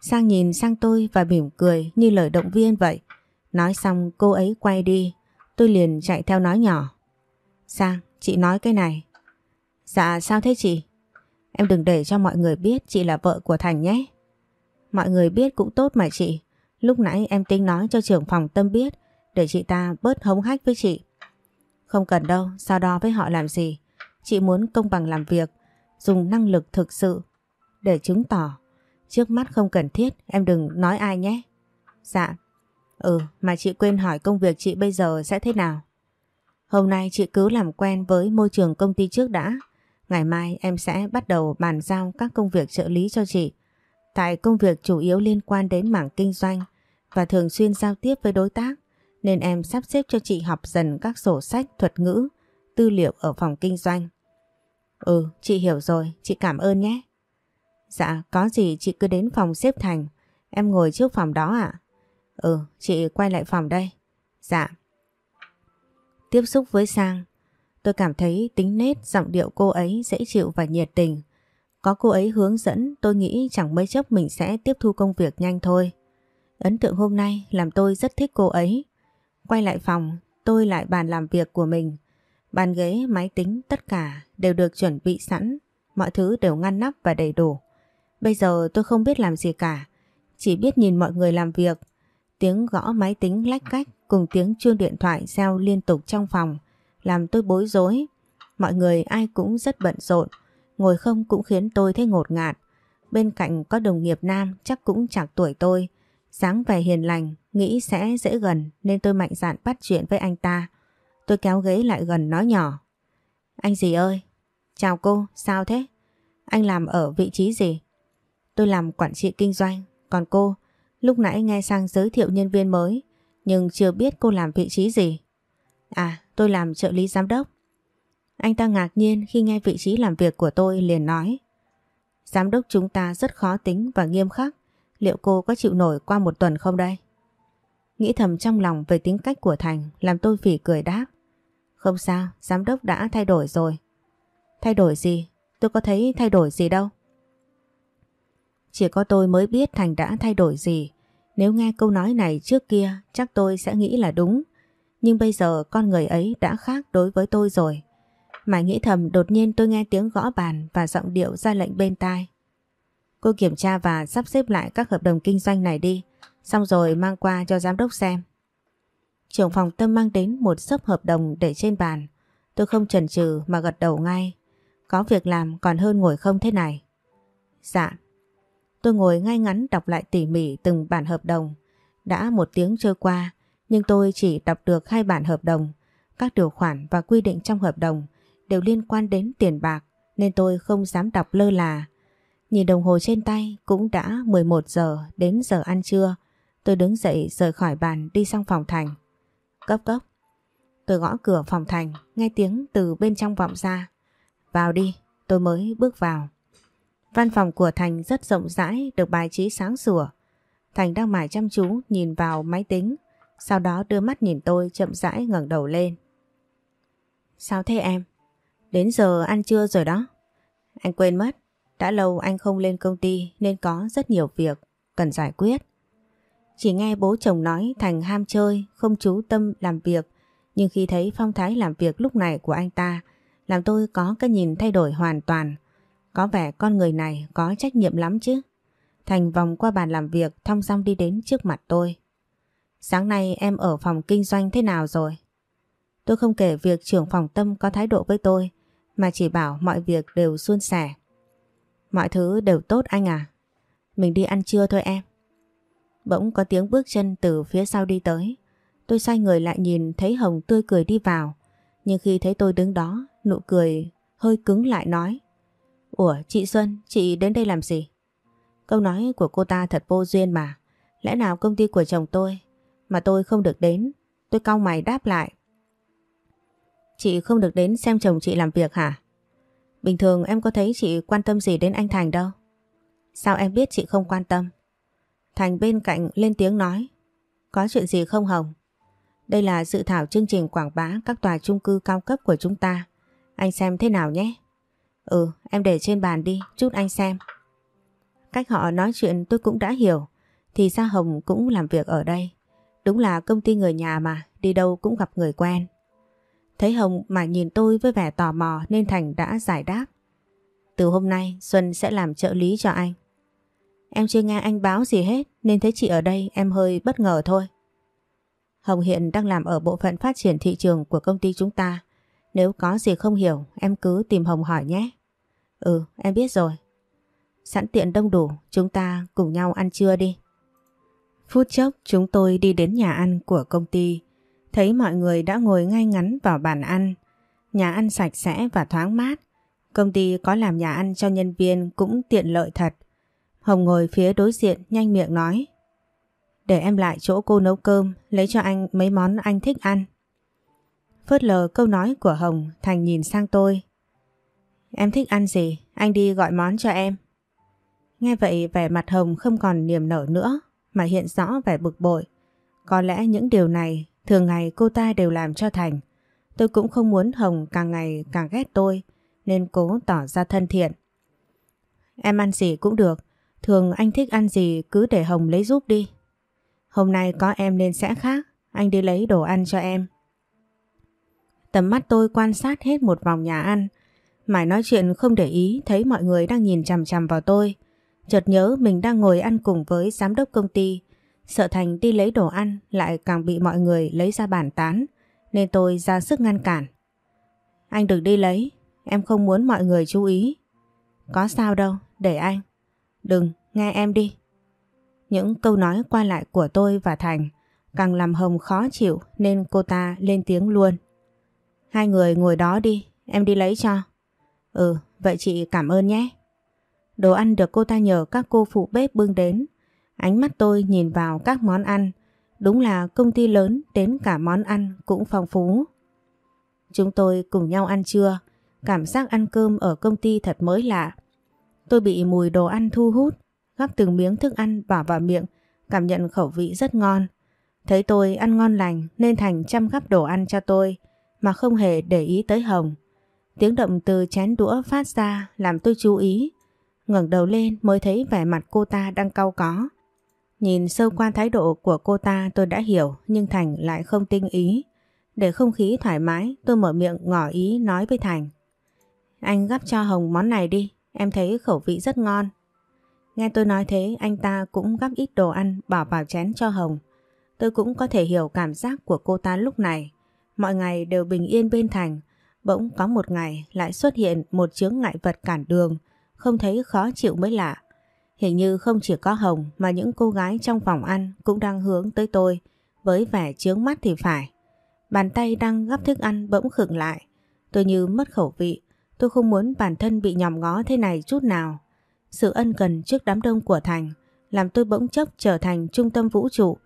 Sang nhìn sang tôi và mỉm cười như lời động viên vậy. Nói xong cô ấy quay đi. Tôi liền chạy theo nói nhỏ. Sang, chị nói cái này. Dạ sao thế chị? Em đừng để cho mọi người biết chị là vợ của Thành nhé. Mọi người biết cũng tốt mà chị. Lúc nãy em tính nói cho trưởng phòng tâm biết để chị ta bớt hống hách với chị. Không cần đâu, sao đo với họ làm gì. Chị muốn công bằng làm việc, dùng năng lực thực sự để chứng tỏ. Trước mắt không cần thiết, em đừng nói ai nhé. Dạ. Ừ, mà chị quên hỏi công việc chị bây giờ sẽ thế nào. Hôm nay chị cứ làm quen với môi trường công ty trước đã. Ngày mai em sẽ bắt đầu bàn giao các công việc trợ lý cho chị. Tại công việc chủ yếu liên quan đến mảng kinh doanh và thường xuyên giao tiếp với đối tác nên em sắp xếp cho chị học dần các sổ sách thuật ngữ, tư liệu ở phòng kinh doanh. Ừ, chị hiểu rồi, chị cảm ơn nhé. Dạ, có gì chị cứ đến phòng xếp thành, em ngồi trước phòng đó ạ. Ừ, chị quay lại phòng đây. Dạ. Tiếp xúc với Sang, tôi cảm thấy tính nết giọng điệu cô ấy dễ chịu và nhiệt tình. Có cô ấy hướng dẫn tôi nghĩ chẳng mấy chốc mình sẽ tiếp thu công việc nhanh thôi. Ấn tượng hôm nay làm tôi rất thích cô ấy. Quay lại phòng, tôi lại bàn làm việc của mình. Bàn ghế, máy tính, tất cả đều được chuẩn bị sẵn. Mọi thứ đều ngăn nắp và đầy đủ. Bây giờ tôi không biết làm gì cả. Chỉ biết nhìn mọi người làm việc. Tiếng gõ máy tính lách cách cùng tiếng chuông điện thoại reo liên tục trong phòng. Làm tôi bối rối. Mọi người ai cũng rất bận rộn. Ngồi không cũng khiến tôi thấy ngột ngạt. Bên cạnh có đồng nghiệp nam chắc cũng chạc tuổi tôi. Sáng vẻ hiền lành, nghĩ sẽ dễ gần nên tôi mạnh dạn bắt chuyện với anh ta. Tôi kéo ghế lại gần nói nhỏ. Anh gì ơi? Chào cô, sao thế? Anh làm ở vị trí gì? Tôi làm quản trị kinh doanh, còn cô, lúc nãy nghe sang giới thiệu nhân viên mới, nhưng chưa biết cô làm vị trí gì. À, tôi làm trợ lý giám đốc. Anh ta ngạc nhiên khi nghe vị trí làm việc của tôi liền nói. Giám đốc chúng ta rất khó tính và nghiêm khắc. Liệu cô có chịu nổi qua một tuần không đây? Nghĩ thầm trong lòng về tính cách của Thành làm tôi phỉ cười đáp. Không sao, giám đốc đã thay đổi rồi. Thay đổi gì? Tôi có thấy thay đổi gì đâu. Chỉ có tôi mới biết Thành đã thay đổi gì. Nếu nghe câu nói này trước kia chắc tôi sẽ nghĩ là đúng. Nhưng bây giờ con người ấy đã khác đối với tôi rồi. Mãi nghĩ thầm đột nhiên tôi nghe tiếng gõ bàn và giọng điệu ra lệnh bên tai. Cô kiểm tra và sắp xếp lại các hợp đồng kinh doanh này đi, xong rồi mang qua cho giám đốc xem. Trưởng phòng tâm mang đến một sấp hợp đồng để trên bàn. Tôi không chần chừ mà gật đầu ngay. Có việc làm còn hơn ngồi không thế này. Dạ. Tôi ngồi ngay ngắn đọc lại tỉ mỉ từng bản hợp đồng. Đã một tiếng trôi qua, nhưng tôi chỉ đọc được hai bản hợp đồng. Các điều khoản và quy định trong hợp đồng đều liên quan đến tiền bạc nên tôi không dám đọc lơ là. Nhìn đồng hồ trên tay cũng đã 11 giờ đến giờ ăn trưa. Tôi đứng dậy rời khỏi bàn đi sang phòng Thành. Cấp cấp. Tôi gõ cửa phòng Thành, nghe tiếng từ bên trong vọng ra. Vào đi, tôi mới bước vào. Văn phòng của Thành rất rộng rãi, được bài trí sáng sủa. Thành đang mải chăm chú nhìn vào máy tính, sau đó đưa mắt nhìn tôi chậm rãi ngẩng đầu lên. Sao thế em? Đến giờ ăn trưa rồi đó. Anh quên mất, đã lâu anh không lên công ty nên có rất nhiều việc cần giải quyết. Chỉ nghe bố chồng nói Thành ham chơi, không chú tâm làm việc, nhưng khi thấy phong thái làm việc lúc này của anh ta, làm tôi có cái nhìn thay đổi hoàn toàn. Có vẻ con người này có trách nhiệm lắm chứ. Thành vòng qua bàn làm việc thong dong đi đến trước mặt tôi. Sáng nay em ở phòng kinh doanh thế nào rồi? Tôi không kể việc trưởng phòng tâm có thái độ với tôi, mà chỉ bảo mọi việc đều suôn sẻ. Mọi thứ đều tốt anh à? Mình đi ăn trưa thôi em. Bỗng có tiếng bước chân từ phía sau đi tới. Tôi xoay người lại nhìn thấy Hồng tươi cười đi vào. Nhưng khi thấy tôi đứng đó, nụ cười hơi cứng lại nói. Ủa chị Xuân, chị đến đây làm gì? Câu nói của cô ta thật vô duyên mà. Lẽ nào công ty của chồng tôi mà tôi không được đến? Tôi cau mày đáp lại. Chị không được đến xem chồng chị làm việc hả? Bình thường em có thấy chị quan tâm gì đến anh Thành đâu. Sao em biết chị không quan tâm? Thành bên cạnh lên tiếng nói. Có chuyện gì không Hồng? Đây là dự thảo chương trình quảng bá các tòa chung cư cao cấp của chúng ta. Anh xem thế nào nhé. Ừ, em để trên bàn đi, chút anh xem. Cách họ nói chuyện tôi cũng đã hiểu. Thì ra Hồng cũng làm việc ở đây. Đúng là công ty người nhà mà, đi đâu cũng gặp người quen. Thấy Hồng mà nhìn tôi với vẻ tò mò nên Thành đã giải đáp. Từ hôm nay Xuân sẽ làm trợ lý cho anh. Em chưa nghe anh báo gì hết nên thấy chị ở đây em hơi bất ngờ thôi. Hồng hiện đang làm ở bộ phận phát triển thị trường của công ty chúng ta. Nếu có gì không hiểu em cứ tìm Hồng hỏi nhé. Ừ em biết rồi. Sẵn tiện đông đủ chúng ta cùng nhau ăn trưa đi. Phút chốc chúng tôi đi đến nhà ăn của công ty. Thấy mọi người đã ngồi ngay ngắn vào bàn ăn. Nhà ăn sạch sẽ và thoáng mát. Công ty có làm nhà ăn cho nhân viên cũng tiện lợi thật. Hồng ngồi phía đối diện nhanh miệng nói. Để em lại chỗ cô nấu cơm, lấy cho anh mấy món anh thích ăn. Phớt lờ câu nói của Hồng, Thành nhìn sang tôi. Em thích ăn gì, anh đi gọi món cho em. Nghe vậy vẻ mặt Hồng không còn niềm nở nữa, mà hiện rõ vẻ bực bội. Có lẽ những điều này thường ngày cô ta đều làm cho Thành. Tôi cũng không muốn Hồng càng ngày càng ghét tôi, nên cố tỏ ra thân thiện. Em ăn gì cũng được, thường anh thích ăn gì cứ để Hồng lấy giúp đi. Hôm nay có em nên sẽ khác, anh đi lấy đồ ăn cho em. Tầm mắt tôi quan sát hết một vòng nhà ăn, mãi nói chuyện không để ý thấy mọi người đang nhìn chằm chằm vào tôi. Chợt nhớ mình đang ngồi ăn cùng với giám đốc công ty, sợ Thành đi lấy đồ ăn lại càng bị mọi người lấy ra bàn tán, nên tôi ra sức ngăn cản. Anh đừng đi lấy, em không muốn mọi người chú ý. Có sao đâu, để anh. Đừng, nghe em đi. Những câu nói qua lại của tôi và Thành càng làm Hồng khó chịu nên cô ta lên tiếng luôn. Hai người ngồi đó đi, em đi lấy cho. Ừ, vậy chị cảm ơn nhé. Đồ ăn được cô ta nhờ các cô phụ bếp bưng đến. Ánh mắt tôi nhìn vào các món ăn. Đúng là công ty lớn đến cả món ăn cũng phong phú. Chúng tôi cùng nhau ăn trưa. Cảm giác ăn cơm ở công ty thật mới lạ. Tôi bị mùi đồ ăn thu hút gắp từng miếng thức ăn bỏ vào miệng, cảm nhận khẩu vị rất ngon. Thấy tôi ăn ngon lành nên Thành chăm gắp đồ ăn cho tôi mà không hề để ý tới Hồng. Tiếng động từ chén đũa phát ra làm tôi chú ý. ngẩng đầu lên mới thấy vẻ mặt cô ta đang cau có. Nhìn sâu qua thái độ của cô ta tôi đã hiểu nhưng Thành lại không tinh ý. Để không khí thoải mái tôi mở miệng ngỏ ý nói với Thành. Anh gắp cho Hồng món này đi, em thấy khẩu vị rất ngon. Nghe tôi nói thế anh ta cũng gắp ít đồ ăn bỏ vào chén cho Hồng. Tôi cũng có thể hiểu cảm giác của cô ta lúc này. Mọi ngày đều bình yên bên thành. Bỗng có một ngày lại xuất hiện một chướng ngại vật cản đường. Không thấy khó chịu mới lạ. Hình như không chỉ có Hồng mà những cô gái trong phòng ăn cũng đang hướng tới tôi với vẻ chướng mắt thì phải. Bàn tay đang gắp thức ăn bỗng khựng lại. Tôi như mất khẩu vị. Tôi không muốn bản thân bị nhòm ngó thế này chút nào. Sự ân cần trước đám đông của Thành làm tôi bỗng chốc trở thành trung tâm vũ trụ.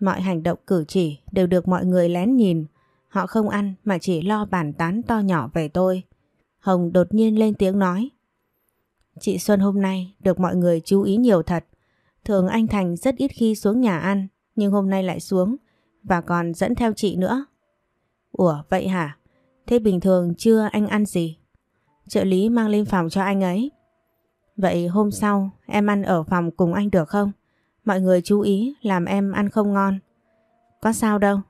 Mọi hành động cử chỉ đều được mọi người lén nhìn. Họ không ăn mà chỉ lo bàn tán to nhỏ về tôi. Hồng đột nhiên lên tiếng nói. Chị Xuân hôm nay được mọi người chú ý nhiều thật. Thường anh Thành rất ít khi xuống nhà ăn, nhưng hôm nay lại xuống và còn dẫn theo chị nữa. Ủa vậy hả? Thế bình thường chưa anh ăn gì? Trợ lý mang lên phòng cho anh ấy. Vậy hôm sau em ăn ở phòng cùng anh được không? Mọi người chú ý làm em ăn không ngon. Có sao đâu.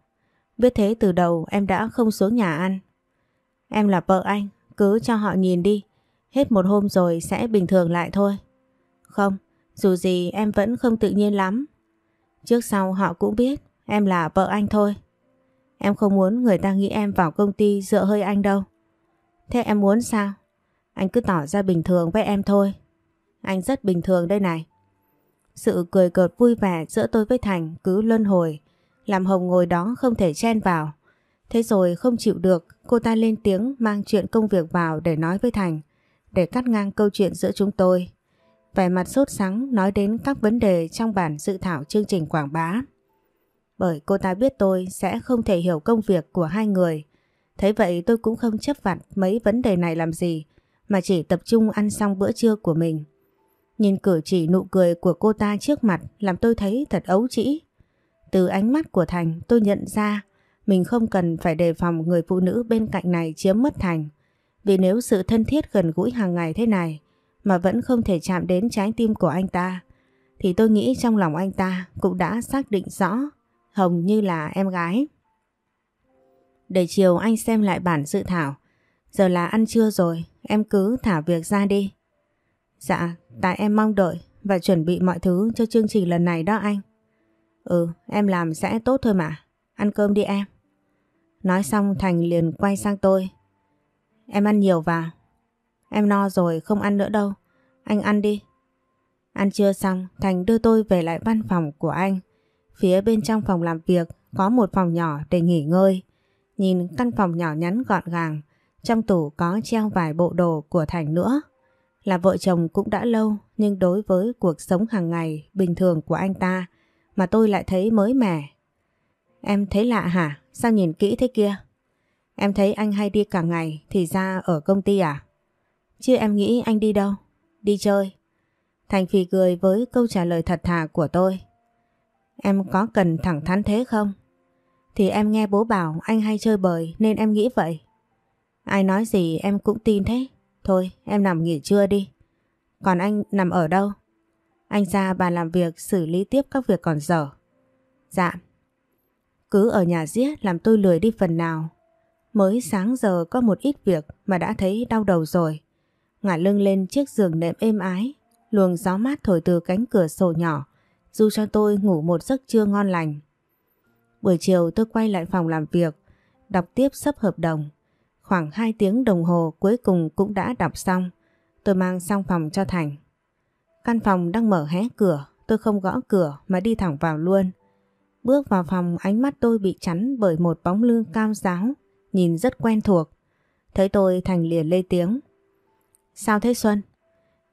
Biết thế từ đầu em đã không xuống nhà ăn. Em là vợ anh, cứ cho họ nhìn đi. Hết một hôm rồi sẽ bình thường lại thôi. Không, dù gì em vẫn không tự nhiên lắm. Trước sau họ cũng biết em là vợ anh thôi. Em không muốn người ta nghĩ em vào công ty dựa hơi anh đâu. Thế em muốn sao? Anh cứ tỏ ra bình thường với em thôi. Anh rất bình thường đây này. Sự cười cợt vui vẻ giữa tôi với Thành cứ luân hồi, làm Hồng ngồi đó không thể chen vào. Thế rồi không chịu được, cô ta lên tiếng mang chuyện công việc vào để nói với Thành, để cắt ngang câu chuyện giữa chúng tôi. Vẻ mặt sốt sắng nói đến các vấn đề trong bản dự thảo chương trình quảng bá. Bởi cô ta biết tôi sẽ không thể hiểu công việc của hai người. Thế vậy tôi cũng không chấp vặt mấy vấn đề này làm gì, mà chỉ tập trung ăn xong bữa trưa của mình. Nhìn cử chỉ nụ cười của cô ta trước mặt làm tôi thấy thật ấu trĩ. Từ ánh mắt của Thành tôi nhận ra mình không cần phải đề phòng người phụ nữ bên cạnh này chiếm mất Thành. Vì nếu sự thân thiết gần gũi hàng ngày thế này mà vẫn không thể chạm đến trái tim của anh ta thì tôi nghĩ trong lòng anh ta cũng đã xác định rõ Hồng như là em gái. Để chiều anh xem lại bản dự thảo. Giờ là ăn trưa rồi, em cứ thả việc ra đi. Dạ, tại em mong đợi và chuẩn bị mọi thứ cho chương trình lần này đó anh. Ừ, em làm sẽ tốt thôi mà. Ăn cơm đi em. Nói xong Thành liền quay sang tôi. Em ăn nhiều vào. Em no rồi không ăn nữa đâu. Anh ăn đi. Ăn trưa xong Thành đưa tôi về lại văn phòng của anh. Phía bên trong phòng làm việc có một phòng nhỏ để nghỉ ngơi. Nhìn căn phòng nhỏ nhắn gọn gàng. Trong tủ có treo vài bộ đồ của Thành nữa. Là vợ chồng cũng đã lâu nhưng đối với cuộc sống hàng ngày bình thường của anh ta mà tôi lại thấy mới mẻ. Em thấy lạ hả? Sao nhìn kỹ thế kia? Em thấy anh hay đi cả ngày thì ra ở công ty à? Chứ em nghĩ anh đi đâu? Đi chơi. Thành phì cười với câu trả lời thật thà của tôi. Em có cần thẳng thắn thế không? Thì em nghe bố bảo anh hay chơi bời nên em nghĩ vậy. Ai nói gì em cũng tin thế. Thôi, em nằm nghỉ trưa đi. Còn anh nằm ở đâu? Anh ra bàn làm việc xử lý tiếp các việc còn dở. Dạ. Cứ ở nhà giết làm tôi lười đi phần nào. Mới sáng giờ có một ít việc mà đã thấy đau đầu rồi. Ngả lưng lên chiếc giường nệm êm ái. Luồng gió mát thổi từ cánh cửa sổ nhỏ dù cho tôi ngủ một giấc trưa ngon lành. Buổi chiều tôi quay lại phòng làm việc, đọc tiếp sắp hợp đồng. Khoảng 2 tiếng đồng hồ cuối cùng cũng đã đọc xong. Tôi mang sang phòng cho Thành. Căn phòng đang mở hé cửa, tôi không gõ cửa mà đi thẳng vào luôn. Bước vào phòng ánh mắt tôi bị chắn bởi một bóng lưng cao giáo, nhìn rất quen thuộc. Thấy tôi Thành liền lê tiếng. Sao thế Xuân?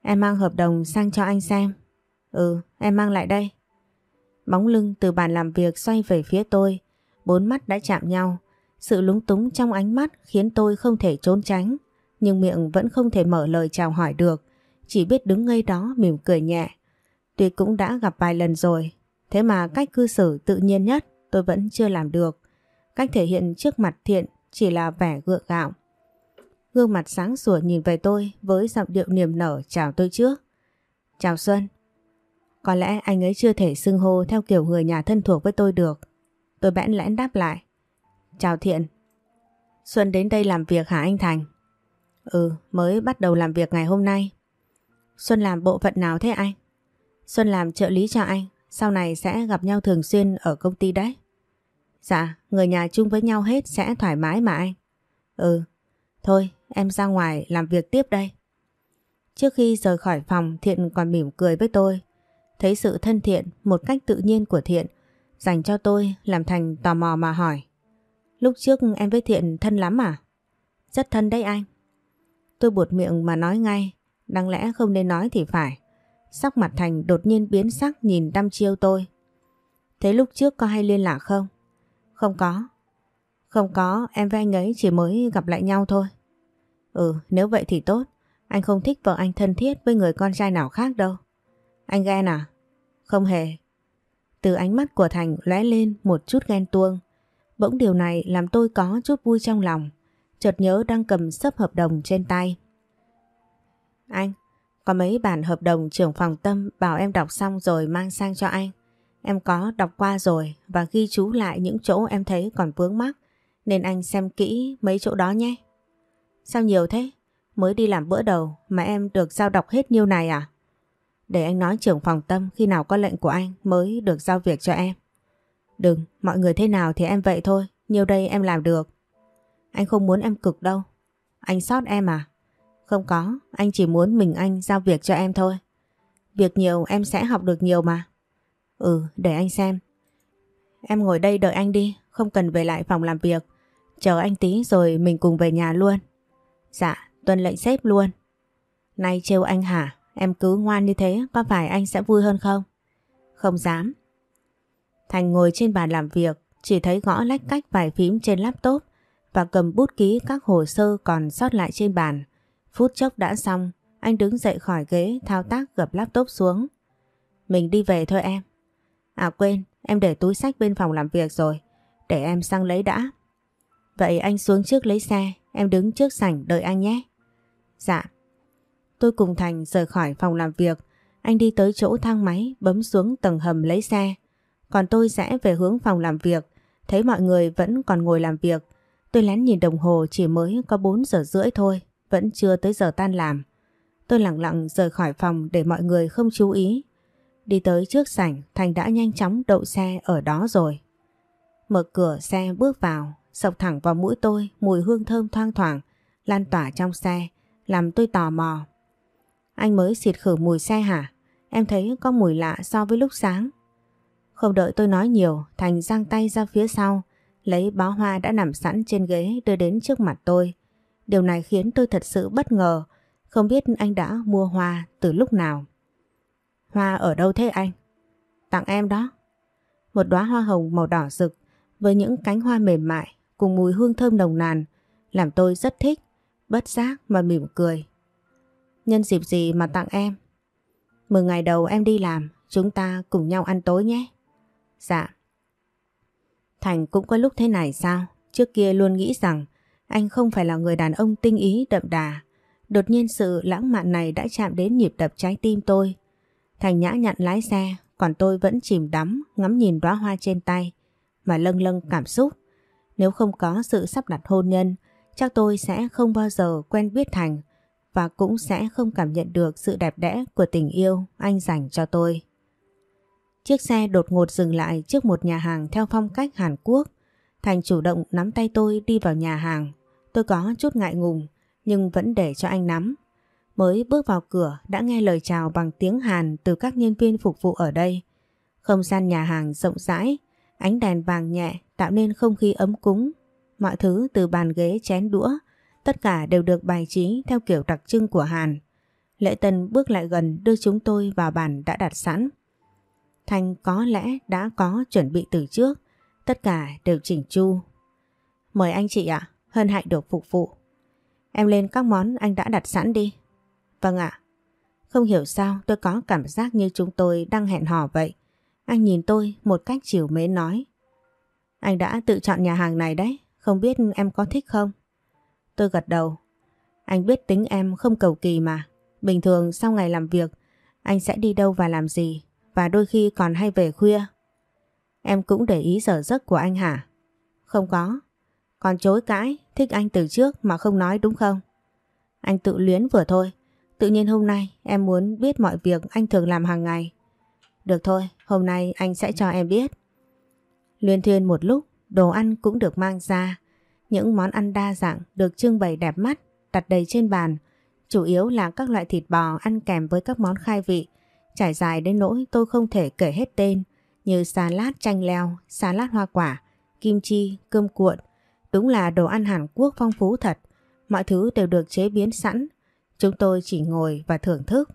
Em mang hợp đồng sang cho anh xem. Ừ, em mang lại đây. Bóng lưng từ bàn làm việc xoay về phía tôi, bốn mắt đã chạm nhau. Sự lúng túng trong ánh mắt khiến tôi không thể trốn tránh, nhưng miệng vẫn không thể mở lời chào hỏi được, chỉ biết đứng ngay đó mỉm cười nhẹ. Tuy cũng đã gặp vài lần rồi, thế mà cách cư xử tự nhiên nhất tôi vẫn chưa làm được. Cách thể hiện trước mặt thiện chỉ là vẻ gượng gạo. Gương mặt sáng sủa nhìn về tôi với giọng điệu niềm nở chào tôi trước. Chào Xuân. Có lẽ anh ấy chưa thể xưng hô theo kiểu người nhà thân thuộc với tôi được. Tôi bẽn lẽn đáp lại. Chào Thiện. Xuân đến đây làm việc hả anh Thành? Ừ, mới bắt đầu làm việc ngày hôm nay. Xuân làm bộ phận nào thế anh? Xuân làm trợ lý cho anh, sau này sẽ gặp nhau thường xuyên ở công ty đấy. Dạ, người nhà chung với nhau hết sẽ thoải mái mà anh. Ừ, thôi em ra ngoài làm việc tiếp đây. Trước khi rời khỏi phòng Thiện còn mỉm cười với tôi. Thấy sự thân thiện, một cách tự nhiên của Thiện dành cho tôi làm Thành tò mò mà hỏi. Lúc trước em với Thiện thân lắm à? Rất thân đấy anh. Tôi buột miệng mà nói ngay, đáng lẽ không nên nói thì phải. Sắc mặt Thành đột nhiên biến sắc nhìn đăm chiêu tôi. Thế lúc trước có hay liên lạc không? Không có. Không có, em với anh ấy chỉ mới gặp lại nhau thôi. Ừ, nếu vậy thì tốt. Anh không thích vợ anh thân thiết với người con trai nào khác đâu. Anh ghen à? Không hề. Từ ánh mắt của Thành lóe lên một chút ghen tuông. Bỗng điều này làm tôi có chút vui trong lòng. Chợt nhớ đang cầm sấp hợp đồng trên tay. Anh, có mấy bản hợp đồng trưởng phòng tâm bảo em đọc xong rồi mang sang cho anh. Em có đọc qua rồi và ghi chú lại những chỗ em thấy còn vướng mắc nên anh xem kỹ mấy chỗ đó nhé. Sao nhiều thế? Mới đi làm bữa đầu mà em được giao đọc hết nhiêu này à? Để anh nói trưởng phòng tâm khi nào có lệnh của anh mới được giao việc cho em. Đừng, mọi người thế nào thì em vậy thôi, Nhiều đây em làm được. Anh không muốn em cực đâu. Anh sót em à? Không có, anh chỉ muốn mình anh giao việc cho em thôi. Việc nhiều em sẽ học được nhiều mà. Ừ, để anh xem. Em ngồi đây đợi anh đi, không cần về lại phòng làm việc. Chờ anh tí rồi mình cùng về nhà luôn. Dạ, tuân lệnh sếp luôn. Nay trêu anh hả? Em cứ ngoan như thế có phải anh sẽ vui hơn không? Không dám. Thành ngồi trên bàn làm việc, chỉ thấy gõ lách cách vài phím trên laptop và cầm bút ký các hồ sơ còn sót lại trên bàn. Phút chốc đã xong, anh đứng dậy khỏi ghế thao tác gập laptop xuống. Mình đi về thôi em. À quên, em để túi sách bên phòng làm việc rồi. Để em sang lấy đã. Vậy anh xuống trước lấy xe, em đứng trước sảnh đợi anh nhé. Dạ. Tôi cùng Thành rời khỏi phòng làm việc. Anh đi tới chỗ thang máy, bấm xuống tầng hầm lấy xe. Còn tôi sẽ về hướng phòng làm việc. Thấy mọi người vẫn còn ngồi làm việc. Tôi lén nhìn đồng hồ chỉ mới có 4 giờ rưỡi thôi. Vẫn chưa tới giờ tan làm. Tôi lặng lặng rời khỏi phòng để mọi người không chú ý. Đi tới trước sảnh, Thành đã nhanh chóng đậu xe ở đó rồi. Mở cửa xe bước vào, sộc thẳng vào mũi tôi mùi hương thơm thoang thoảng, lan tỏa trong xe, làm tôi tò mò. Anh mới xịt khử mùi xe hả? Em thấy có mùi lạ so với lúc sáng. Không đợi tôi nói nhiều, Thành giang tay ra phía sau, lấy bó hoa đã nằm sẵn trên ghế đưa đến trước mặt tôi. Điều này khiến tôi thật sự bất ngờ, không biết anh đã mua hoa từ lúc nào. Hoa ở đâu thế anh? Tặng em đó. Một đóa hoa hồng màu đỏ rực với những cánh hoa mềm mại cùng mùi hương thơm nồng nàn làm tôi rất thích, bất giác mà mỉm cười. Nhân dịp gì mà tặng em? Mừng ngày đầu em đi làm, chúng ta cùng nhau ăn tối nhé. Dạ. Thành cũng có lúc thế này sao? Trước kia luôn nghĩ rằng anh không phải là người đàn ông tinh ý đậm đà. Đột nhiên sự lãng mạn này đã chạm đến nhịp đập trái tim tôi. Thành nhã nhặn lái xe, còn tôi vẫn chìm đắm ngắm nhìn đóa hoa trên tay mà lâng lâng cảm xúc. Nếu không có sự sắp đặt hôn nhân, chắc tôi sẽ không bao giờ quen biết Thành và cũng sẽ không cảm nhận được sự đẹp đẽ của tình yêu anh dành cho tôi. Chiếc xe đột ngột dừng lại trước một nhà hàng theo phong cách Hàn Quốc. Thành chủ động nắm tay tôi đi vào nhà hàng. Tôi có chút ngại ngùng nhưng vẫn để cho anh nắm. Mới bước vào cửa đã nghe lời chào bằng tiếng Hàn từ các nhân viên phục vụ ở đây. Không gian nhà hàng rộng rãi, ánh đèn vàng nhẹ tạo nên không khí ấm cúng. Mọi thứ từ bàn ghế chén đũa, tất cả đều được bài trí theo kiểu đặc trưng của Hàn. Lệ Tân bước lại gần đưa chúng tôi vào bàn đã đặt sẵn. Thanh có lẽ đã có chuẩn bị từ trước, tất cả đều chỉnh chu. Mời anh chị ạ, hân hạnh được phục vụ. Em lên các món anh đã đặt sẵn đi. Vâng ạ. Không hiểu sao tôi có cảm giác như chúng tôi đang hẹn hò vậy. Anh nhìn tôi một cách chiều mến nói. Anh đã tự chọn nhà hàng này đấy, không biết em có thích không? Tôi gật đầu. Anh biết tính em không cầu kỳ mà. Bình thường sau ngày làm việc, anh sẽ đi đâu và làm gì, và đôi khi còn hay về khuya. Em cũng để ý giờ giấc của anh hả? Không có. Còn chối cãi, thích anh từ trước mà không nói đúng không? Anh tự luyến vừa thôi. Tự nhiên hôm nay em muốn biết mọi việc anh thường làm hàng ngày. Được thôi, hôm nay anh sẽ cho em biết. Luyên thuyên một lúc, đồ ăn cũng được mang ra. Những món ăn đa dạng được trưng bày đẹp mắt, đặt đầy trên bàn. chủ yếu là các loại thịt bò ăn kèm với các món khai vị, trải dài đến nỗi tôi không thể kể hết tên như salad chanh leo, salad hoa quả, kim chi, cơm cuộn. Đúng là đồ ăn Hàn Quốc phong phú thật, mọi thứ đều được chế biến sẵn. Chúng tôi chỉ ngồi và thưởng thức.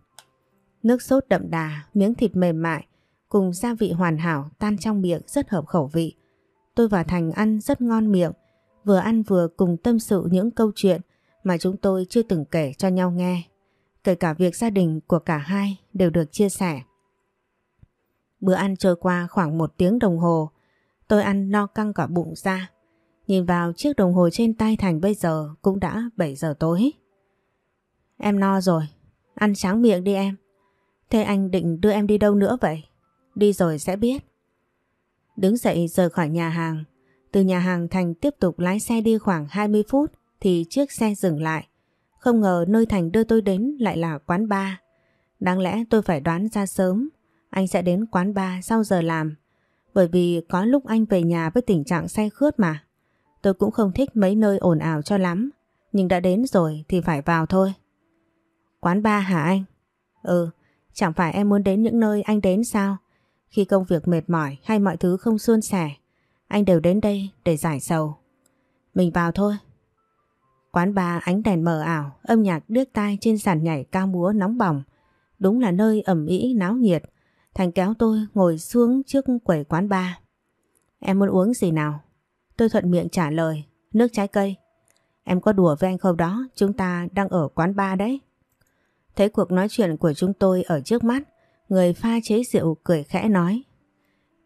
Nước sốt đậm đà, miếng thịt mềm mại, cùng gia vị hoàn hảo tan trong miệng rất hợp khẩu vị. Tôi và Thành ăn rất ngon miệng, vừa ăn vừa cùng tâm sự những câu chuyện mà chúng tôi chưa từng kể cho nhau nghe. Kể cả việc gia đình của cả hai đều được chia sẻ. Bữa ăn trôi qua khoảng một tiếng đồng hồ, tôi ăn no căng cả bụng ra. Nhìn vào chiếc đồng hồ trên tay Thành bây giờ cũng đã 7 giờ tối. Em no rồi, ăn sáng miệng đi em. Thế anh định đưa em đi đâu nữa vậy? Đi rồi sẽ biết. Đứng dậy rời khỏi nhà hàng. Từ nhà hàng Thành tiếp tục lái xe đi khoảng 20 phút thì chiếc xe dừng lại. Không ngờ nơi Thành đưa tôi đến lại là quán bar. Đáng lẽ tôi phải đoán ra sớm anh sẽ đến quán bar sau giờ làm. Bởi vì có lúc anh về nhà với tình trạng say khướt mà. Tôi cũng không thích mấy nơi ồn ào cho lắm. Nhưng đã đến rồi thì phải vào thôi. Quán bar hả anh? Ừ, chẳng phải em muốn đến những nơi anh đến sao? Khi công việc mệt mỏi hay mọi thứ không suôn sẻ, anh đều đến đây để giải sầu. Mình vào thôi. Quán bar ánh đèn mờ ảo, âm nhạc điếc tai trên sàn nhảy cao múa nóng bỏng. Đúng là nơi ẩm ý náo nhiệt. Thành kéo tôi ngồi xuống trước quầy quán bar. Em muốn uống gì nào? Tôi thuận miệng trả lời, nước trái cây. Em có đùa với anh không đó, chúng ta đang ở quán bar đấy. Thấy cuộc nói chuyện của chúng tôi ở trước mắt, người pha chế rượu cười khẽ nói.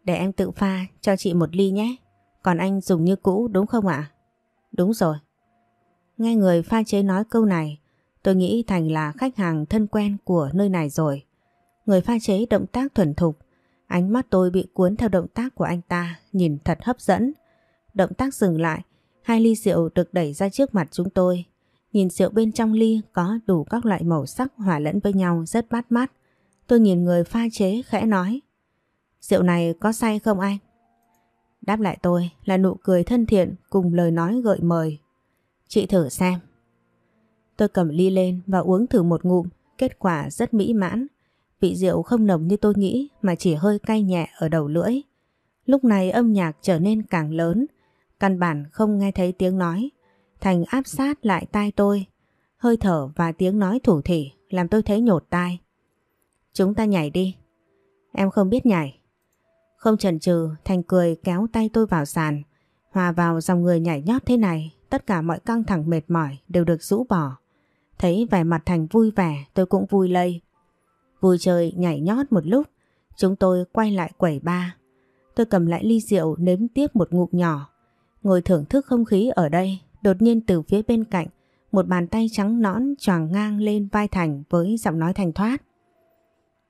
Để em tự pha cho chị một ly nhé, còn anh dùng như cũ đúng không ạ? Đúng rồi. Nghe người pha chế nói câu này, tôi nghĩ Thành là khách hàng thân quen của nơi này rồi. Người pha chế động tác thuần thục, ánh mắt tôi bị cuốn theo động tác của anh ta, nhìn thật hấp dẫn. Động tác dừng lại, hai ly rượu được đẩy ra trước mặt chúng tôi. Nhìn rượu bên trong ly có đủ các loại màu sắc hòa lẫn với nhau rất bắt mắt. Tôi nhìn người pha chế khẽ nói. Rượu này có say không anh? Đáp lại tôi là nụ cười thân thiện cùng lời nói gợi mời. Chị thử xem. Tôi cầm ly lên và uống thử một ngụm, kết quả rất mỹ mãn. Vị rượu không nồng như tôi nghĩ mà chỉ hơi cay nhẹ ở đầu lưỡi. Lúc này âm nhạc trở nên càng lớn, căn bản không nghe thấy tiếng nói. Thành áp sát lại tai tôi, hơi thở và tiếng nói thủ thỉ làm tôi thấy nhột tai. Chúng ta nhảy đi. Em không biết nhảy. Không chần chừ, Thành cười kéo tay tôi vào sàn. Hòa vào dòng người nhảy nhót thế này, tất cả mọi căng thẳng mệt mỏi đều được rũ bỏ. Thấy vẻ mặt Thành vui vẻ, tôi cũng vui lây. Vui chơi nhảy nhót một lúc, chúng tôi quay lại quẩy ba. Tôi cầm lại ly rượu nếm tiếp một ngụm nhỏ. Ngồi thưởng thức không khí ở đây, đột nhiên từ phía bên cạnh, một bàn tay trắng nõn choàng ngang lên vai Thành với giọng nói thành thoát.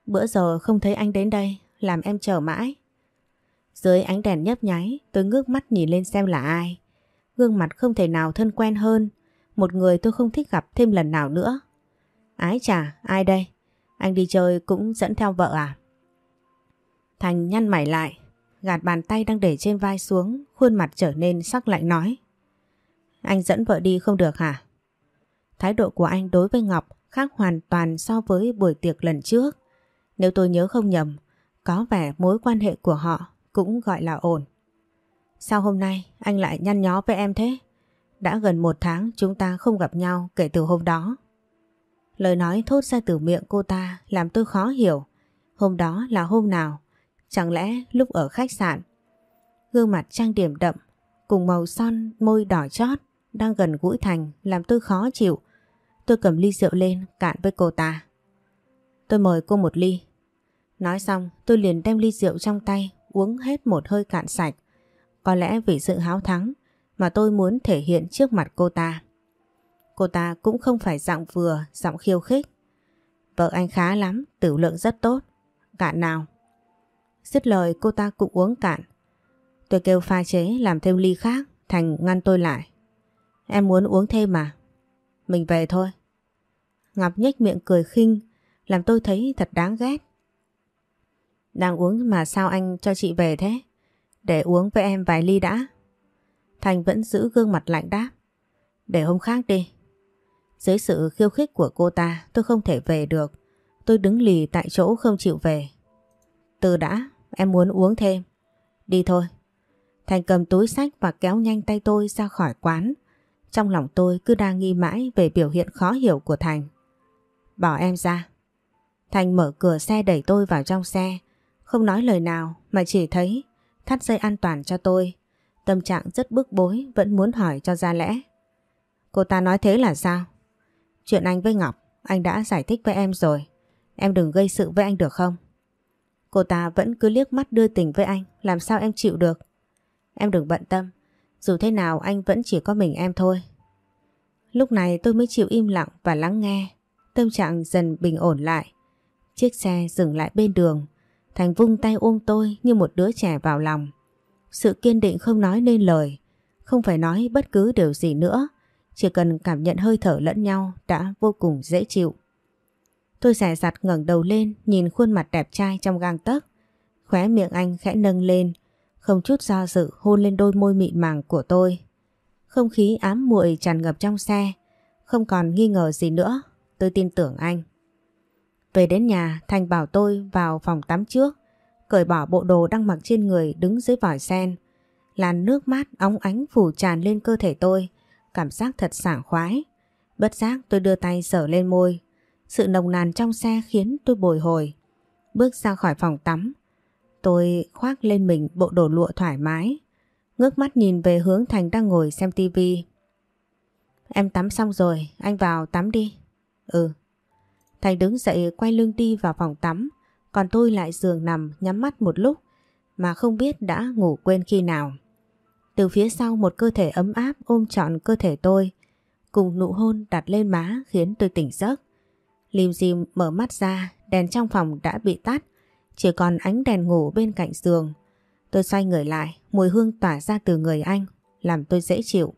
Bữa giờ không thấy anh đến đây, làm em chờ mãi. Dưới ánh đèn nhấp nháy, tôi ngước mắt nhìn lên xem là ai. Gương mặt không thể nào thân quen hơn, một người tôi không thích gặp thêm lần nào nữa. Ái chà, ai đây? Anh đi chơi cũng dẫn theo vợ à? Thành nhăn mày lại, gạt bàn tay đang để trên vai xuống, khuôn mặt trở nên sắc lạnh nói. Anh dẫn vợ đi không được hả? Thái độ của anh đối với Ngọc khác hoàn toàn so với buổi tiệc lần trước. Nếu tôi nhớ không nhầm, có vẻ mối quan hệ của họ cũng gọi là ổn. Sao hôm nay anh lại nhăn nhó với em thế? Đã gần một tháng chúng ta không gặp nhau kể từ hôm đó. Lời nói thốt ra từ miệng cô ta làm tôi khó hiểu. Hôm đó là hôm nào? Chẳng lẽ lúc ở khách sạn? Gương mặt trang điểm đậm, cùng màu son, môi đỏ chót, đang gần gũi Thành làm tôi khó chịu. Tôi cầm ly rượu lên cạn với cô ta. Tôi mời cô một ly. Nói xong, tôi liền đem ly rượu trong tay, uống hết một hơi cạn sạch. Có lẽ vì sự háo thắng mà tôi muốn thể hiện trước mặt cô ta. Cô ta cũng không phải giọng vừa, giọng khiêu khích. Vợ anh khá lắm, tử lượng rất tốt. Cạn nào. Dứt lời cô ta cũng uống cạn. Tôi kêu pha chế làm thêm ly khác, Thành ngăn tôi lại. Em muốn uống thêm mà. Mình về thôi. Ngọc nhếch miệng cười khinh, làm tôi thấy thật đáng ghét. Đang uống mà sao anh cho chị về thế? Để uống với em vài ly đã. Thành vẫn giữ gương mặt lạnh đáp. Để hôm khác đi. Dưới sự khiêu khích của cô ta tôi không thể về được. Tôi đứng lì tại chỗ không chịu về. Từ đã, em muốn uống thêm. Đi thôi. Thành cầm túi sách và kéo nhanh tay tôi ra khỏi quán. Trong lòng tôi cứ đang nghi mãi về biểu hiện khó hiểu của Thành. Bỏ em ra. Thành mở cửa xe đẩy tôi vào trong xe. Không nói lời nào mà chỉ thấy thắt dây an toàn cho tôi. Tâm trạng rất bức bối vẫn muốn hỏi cho ra lẽ. Cô ta nói thế là sao? Chuyện anh với Ngọc, anh đã giải thích với em rồi. Em đừng gây sự với anh được không? Cô ta vẫn cứ liếc mắt đưa tình với anh, làm sao em chịu được? Em đừng bận tâm, dù thế nào anh vẫn chỉ có mình em thôi. Lúc này tôi mới chịu im lặng và lắng nghe, tâm trạng dần bình ổn lại. Chiếc xe dừng lại bên đường, Thành vung tay ôm tôi như một đứa trẻ vào lòng. Sự kiên định không nói nên lời, không phải nói bất cứ điều gì nữa, chỉ cần cảm nhận hơi thở lẫn nhau đã vô cùng dễ chịu. Tôi rẻ rặt ngẩng đầu lên nhìn khuôn mặt đẹp trai trong gang tấc. Khóe miệng anh khẽ nâng lên, không chút do dự hôn lên đôi môi mịn màng của tôi. Không khí ám muội tràn ngập trong xe, không còn nghi ngờ gì nữa, tôi tin tưởng anh. Về đến nhà, Thành bảo tôi vào phòng tắm trước, cởi bỏ bộ đồ đang mặc trên người đứng dưới vòi sen. Làn nước mát óng ánh phủ tràn lên cơ thể tôi, cảm giác thật sảng khoái. Bất giác tôi đưa tay sờ lên môi, sự nồng nàn trong xe khiến tôi bồi hồi. Bước ra khỏi phòng tắm, tôi khoác lên mình bộ đồ lụa thoải mái, ngước mắt nhìn về hướng Thành đang ngồi xem tivi. Em tắm xong rồi, anh vào tắm đi. Ừ. Thành đứng dậy quay lưng đi vào phòng tắm, còn tôi lại giường nằm nhắm mắt một lúc mà không biết đã ngủ quên khi nào. Từ phía sau một cơ thể ấm áp ôm trọn cơ thể tôi, cùng nụ hôn đặt lên má khiến tôi tỉnh giấc. Lim Dim mở mắt ra, đèn trong phòng đã bị tắt, chỉ còn ánh đèn ngủ bên cạnh giường. Tôi xoay người lại, mùi hương tỏa ra từ người anh, làm tôi dễ chịu.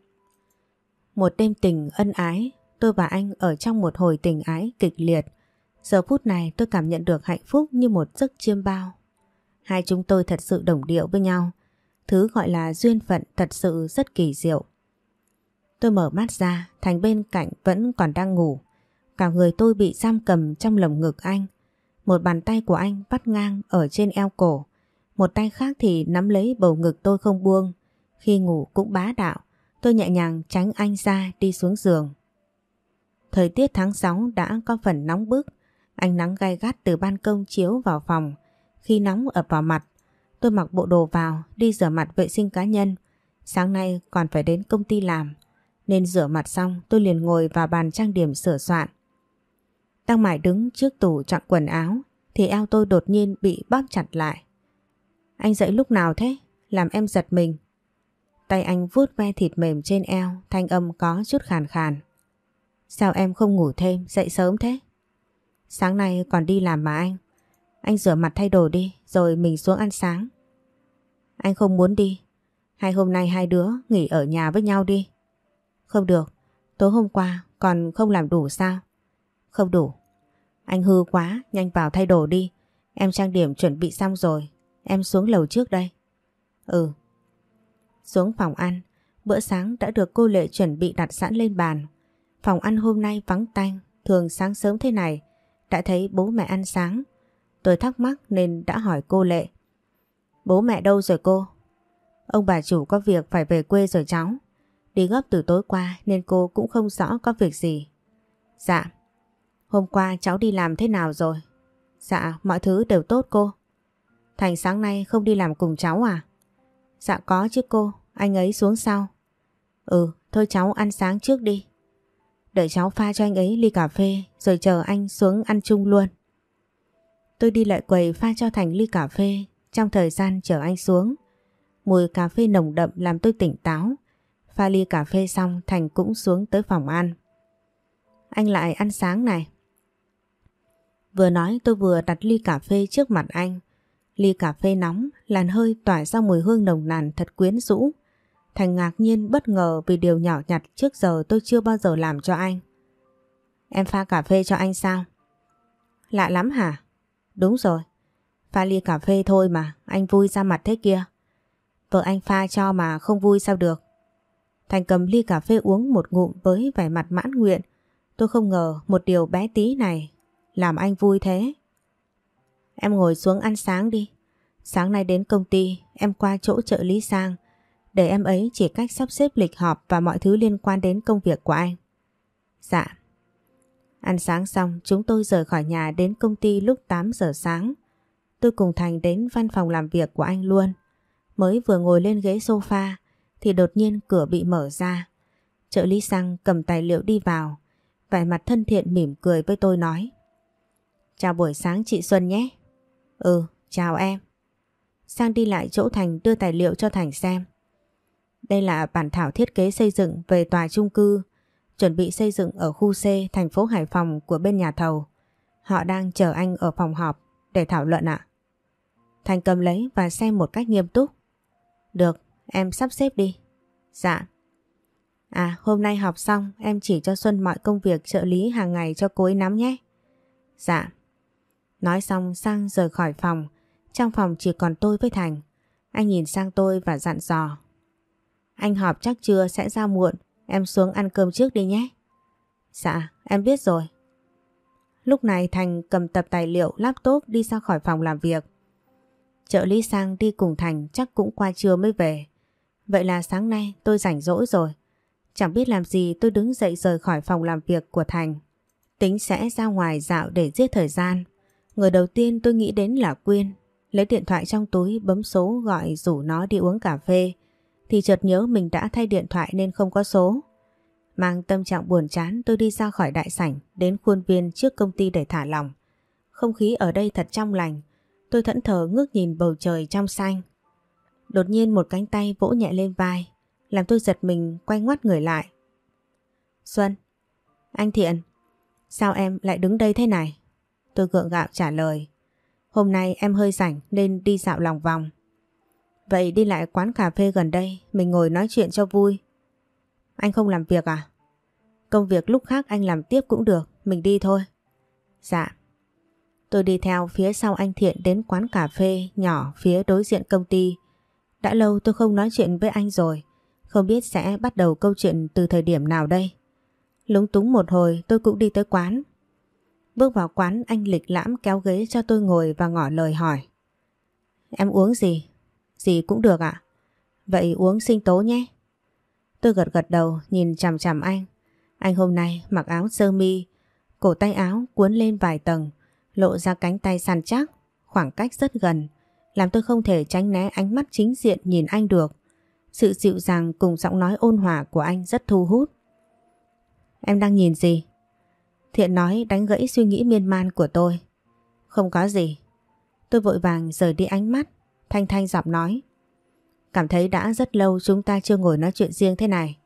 Một đêm tình ân ái, tôi và anh ở trong một hồi tình ái kịch liệt. Giờ phút này tôi cảm nhận được hạnh phúc như một giấc chiêm bao. Hai chúng tôi thật sự đồng điệu với nhau. Thứ gọi là duyên phận thật sự rất kỳ diệu. Tôi mở mắt ra, Thành bên cạnh vẫn còn đang ngủ. Cả người tôi bị giam cầm trong lồng ngực anh. Một bàn tay của anh bắt ngang ở trên eo cổ. Một tay khác thì nắm lấy bầu ngực tôi không buông. Khi ngủ cũng bá đạo, tôi nhẹ nhàng tránh anh ra đi xuống giường. Thời tiết tháng 6 đã có phần nóng bức. Ánh nắng gai gắt từ ban công chiếu vào phòng. Khi nóng ập vào mặt, tôi mặc bộ đồ vào đi rửa mặt vệ sinh cá nhân. Sáng nay còn phải đến công ty làm. Nên rửa mặt xong tôi liền ngồi vào bàn trang điểm sửa soạn. Đang mải đứng trước tủ chọn quần áo thì eo tôi đột nhiên bị bóp chặt lại. Anh dậy lúc nào thế? Làm em giật mình. Tay anh vuốt ve thịt mềm trên eo, thanh âm có chút khàn khàn. Sao em không ngủ thêm, dậy sớm thế? Sáng nay còn đi làm mà anh. Anh rửa mặt thay đồ đi, rồi mình xuống ăn sáng. Anh không muốn đi. Hai hôm nay hai đứa nghỉ ở nhà với nhau đi. Không được, tối hôm qua còn không làm đủ sao? Không đủ. Anh hư quá, nhanh vào thay đồ đi. Em trang điểm chuẩn bị xong rồi. Em xuống lầu trước đây. Ừ. Xuống phòng ăn, bữa sáng đã được cô Lệ chuẩn bị đặt sẵn lên bàn. Phòng ăn hôm nay vắng tanh, thường sáng sớm thế này, đã thấy bố mẹ ăn sáng. Tôi thắc mắc nên đã hỏi cô Lệ. Bố mẹ đâu rồi cô? Ông bà chủ có việc phải về quê rồi cháu. Đi gấp từ tối qua nên cô cũng không rõ có việc gì. Dạ. Hôm qua cháu đi làm thế nào rồi? Dạ, mọi thứ đều tốt cô. Thành sáng nay không đi làm cùng cháu à? Dạ có chứ cô, anh ấy xuống sau. Ừ, thôi cháu ăn sáng trước đi. Đợi cháu pha cho anh ấy ly cà phê rồi chờ anh xuống ăn chung luôn. Tôi đi lại quầy pha cho Thành ly cà phê trong thời gian chờ anh xuống. Mùi cà phê nồng đậm làm tôi tỉnh táo. Pha ly cà phê xong Thành cũng xuống tới phòng ăn. Anh lại ăn sáng này. Vừa nói tôi vừa đặt ly cà phê trước mặt anh. Ly cà phê nóng, làn hơi tỏa ra mùi hương nồng nàn thật quyến rũ. Thành ngạc nhiên bất ngờ vì điều nhỏ nhặt trước giờ tôi chưa bao giờ làm cho anh. Em pha cà phê cho anh sao? Lạ lắm hả? Đúng rồi. Pha ly cà phê thôi mà, anh vui ra mặt thế kia. Vợ anh pha cho mà không vui sao được. Thành cầm ly cà phê uống một ngụm với vẻ mặt mãn nguyện. Tôi không ngờ một điều bé tí này làm anh vui thế. Em ngồi xuống ăn sáng đi. Sáng nay đến công ty em qua chỗ trợ lý sang để em ấy chỉ cách sắp xếp lịch họp và mọi thứ liên quan đến công việc của anh. Dạ. Ăn sáng xong chúng tôi rời khỏi nhà đến công ty lúc 8 giờ sáng. Tôi cùng Thành đến văn phòng làm việc của anh luôn. Mới vừa ngồi lên ghế sofa thì đột nhiên cửa bị mở ra. Trợ lý sang cầm tài liệu đi vào. Vẻ mặt thân thiện mỉm cười với tôi nói. Chào buổi sáng chị Xuân nhé. Ừ, chào em. Sang đi lại chỗ Thành đưa tài liệu cho Thành xem. Đây là bản thảo thiết kế xây dựng về tòa trung cư chuẩn bị xây dựng ở khu C thành phố Hải Phòng của bên nhà thầu. Họ đang chờ anh ở phòng họp để thảo luận ạ. Thành cầm lấy và xem một cách nghiêm túc. Được, em sắp xếp đi. Dạ. À, hôm nay học xong em chỉ cho Xuân mọi công việc trợ lý hàng ngày cho cô ấy nắm nhé. Dạ. Nói xong sang rời khỏi phòng. Trong phòng chỉ còn tôi với Thành. Anh nhìn sang tôi và dặn dò. Anh họp chắc chưa sẽ ra muộn. Em xuống ăn cơm trước đi nhé. Dạ, em biết rồi. Lúc này Thành cầm tập tài liệu laptop đi ra khỏi phòng làm việc. Trợ lý sang đi cùng Thành chắc cũng qua trưa mới về. Vậy là sáng nay tôi rảnh rỗi rồi. Chẳng biết làm gì tôi đứng dậy rời khỏi phòng làm việc của Thành. Tính sẽ ra ngoài dạo để giết thời gian. Người đầu tiên tôi nghĩ đến là Quyên. Lấy điện thoại trong túi bấm số gọi rủ nó đi uống cà phê. Thì chợt nhớ mình đã thay điện thoại nên không có số. Mang tâm trạng buồn chán tôi đi ra khỏi đại sảnh đến khuôn viên trước công ty để thả lòng. Không khí ở đây thật trong lành. Tôi thẫn thờ ngước nhìn bầu trời trong xanh. Đột nhiên một cánh tay vỗ nhẹ lên vai làm tôi giật mình quay ngoắt người lại. Xuân, anh Thiện, sao em lại đứng đây thế này? Tôi gượng gạo trả lời. Hôm nay em hơi rảnh nên đi dạo lòng vòng. Vậy đi lại quán cà phê gần đây, mình ngồi nói chuyện cho vui. Anh không làm việc à? Công việc lúc khác anh làm tiếp cũng được, mình đi thôi. Dạ. Tôi đi theo phía sau anh Thiện đến quán cà phê nhỏ phía đối diện công ty. Đã lâu tôi không nói chuyện với anh rồi. Không biết sẽ bắt đầu câu chuyện từ thời điểm nào đây. Lúng túng một hồi tôi cũng đi tới quán. Bước vào quán anh lịch lãm kéo ghế cho tôi ngồi và ngỏ lời hỏi. Em uống gì? Gì cũng được ạ. Vậy uống sinh tố nhé. Tôi gật gật đầu nhìn chằm chằm anh. Anh hôm nay mặc áo sơ mi, cổ tay áo cuốn lên vài tầng, lộ ra cánh tay săn chắc, khoảng cách rất gần, làm tôi không thể tránh né ánh mắt chính diện nhìn anh được. Sự dịu dàng cùng giọng nói ôn hòa của anh rất thu hút. Em đang nhìn gì? Thiện nói đánh gãy suy nghĩ miên man của tôi. Không có gì. Tôi vội vàng rời đi ánh mắt. Thanh Thanh giọng nói. Cảm thấy đã rất lâu chúng ta chưa ngồi nói chuyện riêng thế này.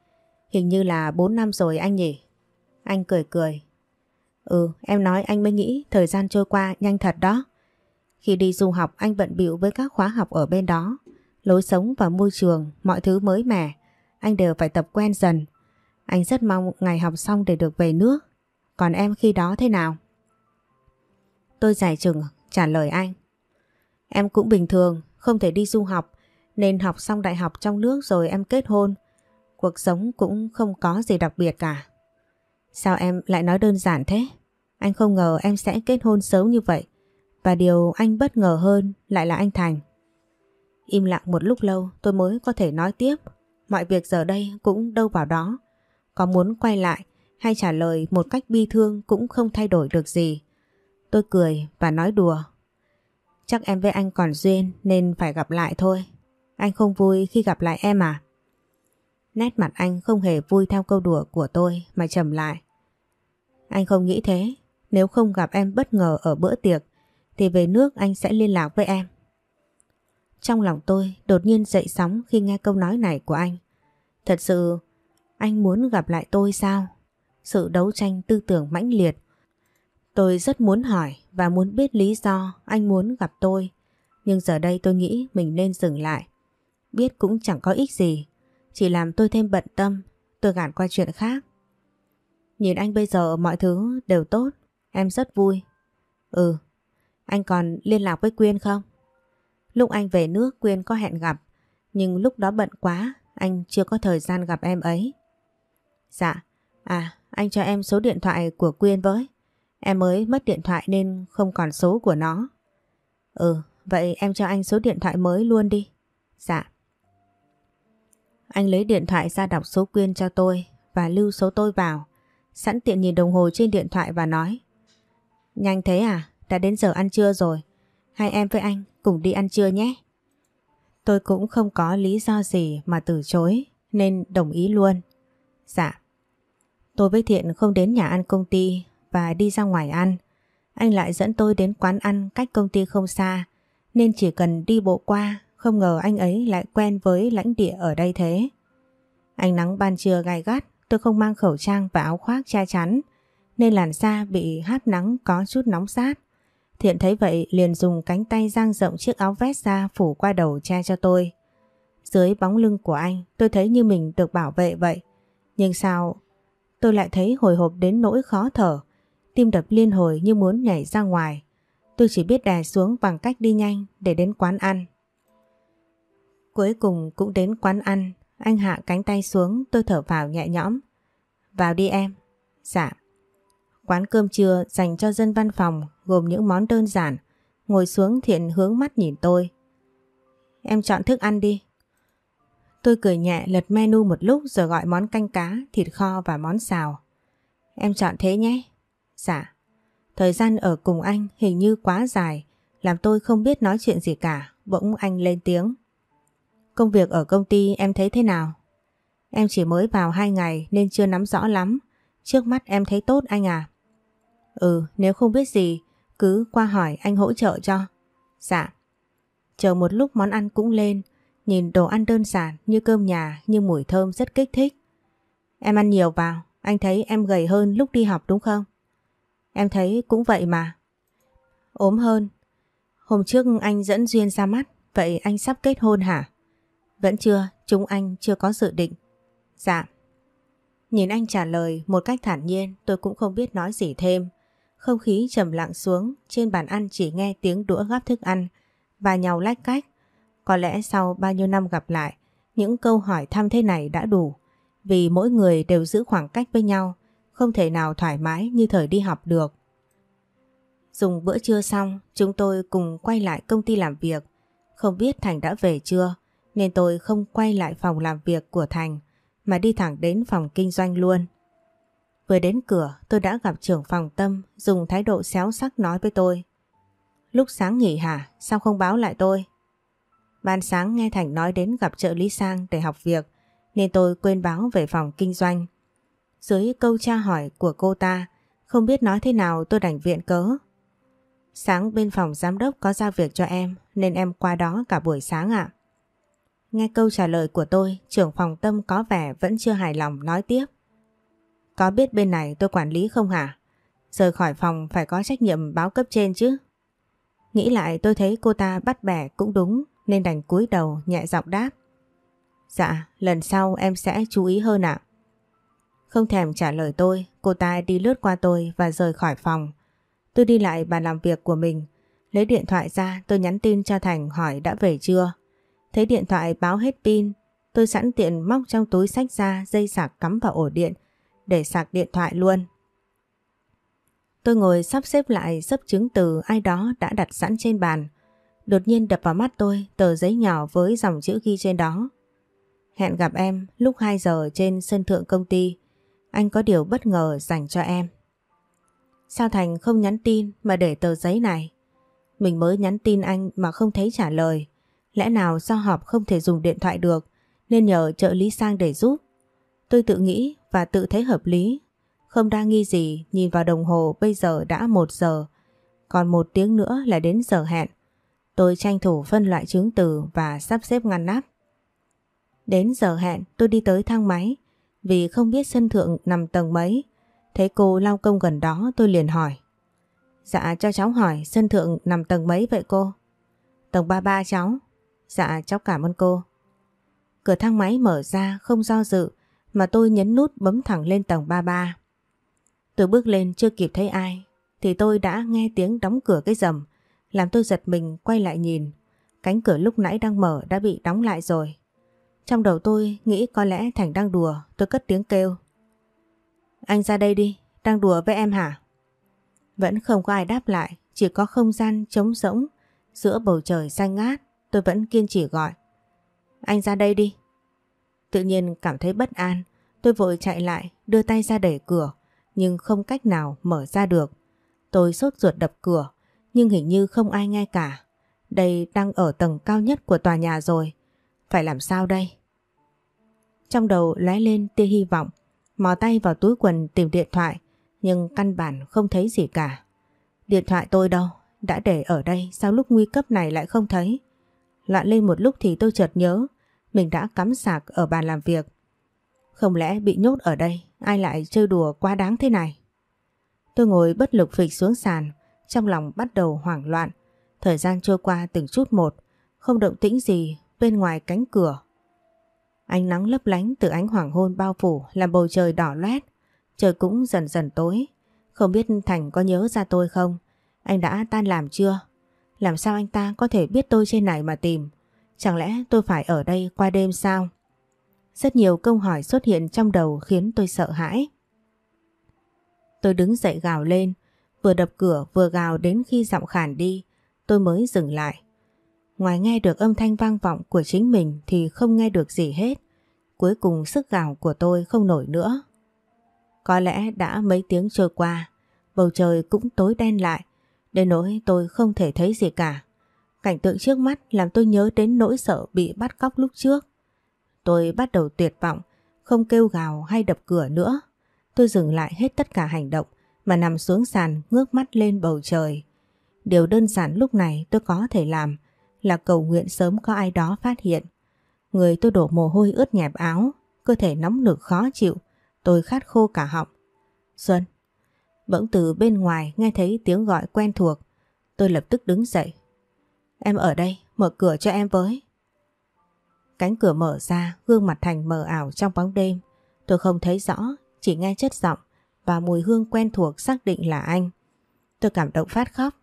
Hình như là 4 năm rồi anh nhỉ? Anh cười cười. Ừ, em nói anh mới nghĩ thời gian trôi qua nhanh thật đó. Khi đi du học anh bận bịu với các khóa học ở bên đó. Lối sống và môi trường, mọi thứ mới mẻ, anh đều phải tập quen dần. Anh rất mong ngày học xong để được về nước. Còn em khi đó thế nào? Tôi giải chừng trả lời anh. Em cũng bình thường, không thể đi du học, nên học xong đại học trong nước rồi em kết hôn. Cuộc sống cũng không có gì đặc biệt cả. Sao em lại nói đơn giản thế? Anh không ngờ em sẽ kết hôn sớm như vậy. Và điều anh bất ngờ hơn lại là anh Thành. Im lặng một lúc lâu tôi mới có thể nói tiếp. Mọi việc giờ đây cũng đâu vào đó. Có muốn quay lại hay trả lời một cách bi thương cũng không thay đổi được gì. Tôi cười và nói đùa. Chắc em với anh còn duyên nên phải gặp lại thôi. Anh không vui khi gặp lại em à? Nét mặt anh không hề vui theo câu đùa của tôi mà trầm lại. Anh không nghĩ thế. Nếu không gặp em bất ngờ ở bữa tiệc, thì về nước anh sẽ liên lạc với em. Trong lòng tôi đột nhiên dậy sóng khi nghe câu nói này của anh. Thật sự, anh muốn gặp lại tôi sao? Sự đấu tranh tư tưởng mãnh liệt. Tôi rất muốn hỏi và muốn biết lý do anh muốn gặp tôi. Nhưng giờ đây tôi nghĩ mình nên dừng lại. Biết cũng chẳng có ích gì. Chỉ làm tôi thêm bận tâm. Tôi gạt qua chuyện khác. Nhìn anh bây giờ mọi thứ đều tốt. Em rất vui. Ừ. Anh còn liên lạc với Quyên không? Lúc anh về nước Quyên có hẹn gặp. Nhưng lúc đó bận quá. Anh chưa có thời gian gặp em ấy. Dạ. À, anh cho em số điện thoại của Quyên với. Em mới mất điện thoại nên không còn số của nó. Ừ, vậy em cho anh số điện thoại mới luôn đi. Dạ. Anh lấy điện thoại ra đọc số Quyên cho tôi và lưu số tôi vào. Sẵn tiện nhìn đồng hồ trên điện thoại và nói. Nhanh thế à? Đã đến giờ ăn trưa rồi. Hai em với anh cùng đi ăn trưa nhé. Tôi cũng không có lý do gì mà từ chối nên đồng ý luôn. Dạ. Tôi với Thiện không đến nhà ăn công ty và đi ra ngoài ăn. Anh lại dẫn tôi đến quán ăn cách công ty không xa nên chỉ cần đi bộ qua không ngờ anh ấy lại quen với lãnh địa ở đây thế. Ánh nắng ban trưa gai gắt tôi không mang khẩu trang và áo khoác che chắn nên làn da bị háp nắng có chút nóng sát. Thiện thấy vậy liền dùng cánh tay dang rộng chiếc áo vest ra phủ qua đầu che cho tôi. Dưới bóng lưng của anh tôi thấy như mình được bảo vệ vậy. Nhưng sao tôi lại thấy hồi hộp đến nỗi khó thở, tim đập liên hồi như muốn nhảy ra ngoài. Tôi chỉ biết đè xuống bằng cách đi nhanh để đến quán ăn. Cuối cùng cũng đến quán ăn, anh hạ cánh tay xuống tôi thở vào nhẹ nhõm. Vào đi em. Dạ. Quán cơm trưa dành cho dân văn phòng gồm những món đơn giản. Ngồi xuống thiện hướng mắt nhìn tôi. Em chọn thức ăn đi. Tôi cười nhẹ lật menu một lúc rồi gọi món canh cá, thịt kho và món xào. Em chọn thế nhé. Dạ. Thời gian ở cùng anh hình như quá dài, làm tôi không biết nói chuyện gì cả, bỗng anh lên tiếng. Công việc ở công ty em thấy thế nào? Em chỉ mới vào hai ngày nên chưa nắm rõ lắm, trước mắt em thấy tốt anh à. Ừ, nếu không biết gì, cứ qua hỏi anh hỗ trợ cho. Dạ. Chờ một lúc món ăn cũng lên, nhìn đồ ăn đơn giản như cơm nhà nhưng mùi thơm rất kích thích. Em ăn nhiều vào, anh thấy em gầy hơn lúc đi học đúng không? Em thấy cũng vậy mà. Ốm hơn. Hôm trước anh dẫn Duyên ra mắt, vậy anh sắp kết hôn hả? Vẫn chưa, chúng anh chưa có dự định. Dạ. Nhìn anh trả lời một cách thản nhiên tôi cũng không biết nói gì thêm. Không khí trầm lặng xuống, trên bàn ăn chỉ nghe tiếng đũa gắp thức ăn và nhau lách cách. Có lẽ sau bao nhiêu năm gặp lại, những câu hỏi thăm thế này đã đủ. Vì mỗi người đều giữ khoảng cách với nhau, không thể nào thoải mái như thời đi học được. Dùng bữa trưa xong, chúng tôi cùng quay lại công ty làm việc. Không biết Thành đã về chưa, nên tôi không quay lại phòng làm việc của Thành, mà đi thẳng đến phòng kinh doanh luôn. Vừa đến cửa tôi đã gặp trưởng phòng Tâm dùng thái độ xéo sắc nói với tôi. Lúc sáng nghỉ hả? Sao không báo lại tôi? Ban sáng nghe Thành nói đến gặp trợ lý sang để học việc nên tôi quên báo về phòng kinh doanh. Dưới câu tra hỏi của cô ta không biết nói thế nào tôi đành viện cớ. Sáng bên phòng giám đốc có giao việc cho em nên em qua đó cả buổi sáng ạ. Nghe câu trả lời của tôi trưởng phòng Tâm có vẻ vẫn chưa hài lòng nói tiếp. Có biết bên này tôi quản lý không hả? Rời khỏi phòng phải có trách nhiệm báo cấp trên chứ. Nghĩ lại tôi thấy cô ta bắt bẻ cũng đúng nên đành cúi đầu nhẹ giọng đáp. Dạ, lần sau em sẽ chú ý hơn ạ. Không thèm trả lời tôi, cô ta đi lướt qua tôi và rời khỏi phòng. Tôi đi lại bàn làm việc của mình, lấy điện thoại ra tôi nhắn tin cho Thành hỏi đã về chưa. Thấy điện thoại báo hết pin, tôi sẵn tiện móc trong túi sách ra dây sạc cắm vào ổ điện để sạc điện thoại luôn. Tôi ngồi sắp xếp lại sấp chứng từ ai đó đã đặt sẵn trên bàn. Đột nhiên đập vào mắt tôi tờ giấy nhỏ với dòng chữ ghi trên đó. Hẹn gặp em lúc 2 giờ trên sân thượng công ty. Anh có điều bất ngờ dành cho em. Sao Thành không nhắn tin mà để tờ giấy này? Mình mới nhắn tin anh mà không thấy trả lời. Lẽ nào do họp không thể dùng điện thoại được, nên nhờ trợ lý sang để giúp. Tôi tự nghĩ và tự thấy hợp lý. Không đa nghi gì, nhìn vào đồng hồ bây giờ đã một giờ. Còn một tiếng nữa là đến giờ hẹn. Tôi tranh thủ phân loại chứng từ và sắp xếp ngăn nắp. Đến giờ hẹn, tôi đi tới thang máy vì không biết sân thượng nằm tầng mấy. Thấy cô lao công gần đó, tôi liền hỏi. Dạ cho cháu hỏi, sân thượng nằm tầng mấy vậy cô? Tầng 33 cháu. Dạ cháu cảm ơn cô. Cửa thang máy mở ra, không do dự, mà tôi nhấn nút bấm thẳng lên tầng 33. Tôi bước lên, chưa kịp thấy ai, thì tôi đã nghe tiếng đóng cửa cái rầm, làm tôi giật mình, quay lại nhìn. Cánh cửa lúc nãy đang mở đã bị đóng lại rồi. Trong đầu tôi nghĩ có lẽ Thành đang đùa tôi cất tiếng kêu. Anh ra đây đi, đang đùa với em hả? Vẫn không có ai đáp lại, chỉ có không gian trống rỗng giữa bầu trời xanh ngát. Tôi vẫn kiên trì gọi. Anh ra đây đi. Tự nhiên cảm thấy bất an, tôi vội chạy lại, đưa tay ra đẩy cửa, nhưng không cách nào mở ra được. Tôi sốt ruột đập cửa, nhưng hình như không ai nghe cả. Đây đang ở tầng cao nhất của tòa nhà rồi. Phải làm sao đây? Trong đầu lóe lên tia hy vọng, mò tay vào túi quần tìm điện thoại, nhưng căn bản không thấy gì cả. Điện thoại tôi đâu? Đã để ở đây sao lúc nguy cấp này lại không thấy? Loạn lên một lúc thì tôi chợt nhớ mình đã cắm sạc ở bàn làm việc. Không lẽ bị nhốt ở đây ai lại chơi đùa quá đáng thế này? Tôi ngồi bất lực phịch xuống sàn trong lòng bắt đầu hoảng loạn. Thời gian trôi qua từng chút một không động tĩnh gì bên ngoài cánh cửa. Ánh nắng lấp lánh từ ánh hoàng hôn bao phủ làm bầu trời đỏ loét. Trời cũng dần dần tối. Không biết Thành có nhớ ra tôi không? Anh đã tan làm chưa? Làm sao anh ta có thể biết tôi trên này mà tìm? Chẳng lẽ tôi phải ở đây qua đêm sao? Rất nhiều câu hỏi xuất hiện trong đầu khiến tôi sợ hãi. Tôi đứng dậy gào lên, vừa đập cửa vừa gào đến khi giọng khản đi, tôi mới dừng lại. Ngoài nghe được âm thanh vang vọng của chính mình thì không nghe được gì hết. Cuối cùng sức gào của tôi không nổi nữa. Có lẽ đã mấy tiếng trôi qua, bầu trời cũng tối đen lại, đến nỗi tôi không thể thấy gì cả. Cảnh tượng trước mắt làm tôi nhớ đến nỗi sợ bị bắt cóc lúc trước. Tôi bắt đầu tuyệt vọng, không kêu gào hay đập cửa nữa. Tôi dừng lại hết tất cả hành động mà nằm xuống sàn ngước mắt lên bầu trời. Điều đơn giản lúc này tôi có thể làm là cầu nguyện sớm có ai đó phát hiện. Người tôi đổ mồ hôi ướt nhẹp áo, cơ thể nóng nực khó chịu, tôi khát khô cả họng. Xuân, bỗng từ bên ngoài nghe thấy tiếng gọi quen thuộc, tôi lập tức đứng dậy. Em ở đây, mở cửa cho em với. Cánh cửa mở ra, gương mặt Thành mờ ảo trong bóng đêm. Tôi không thấy rõ, chỉ nghe chất giọng và mùi hương quen thuộc xác định là anh. Tôi cảm động phát khóc,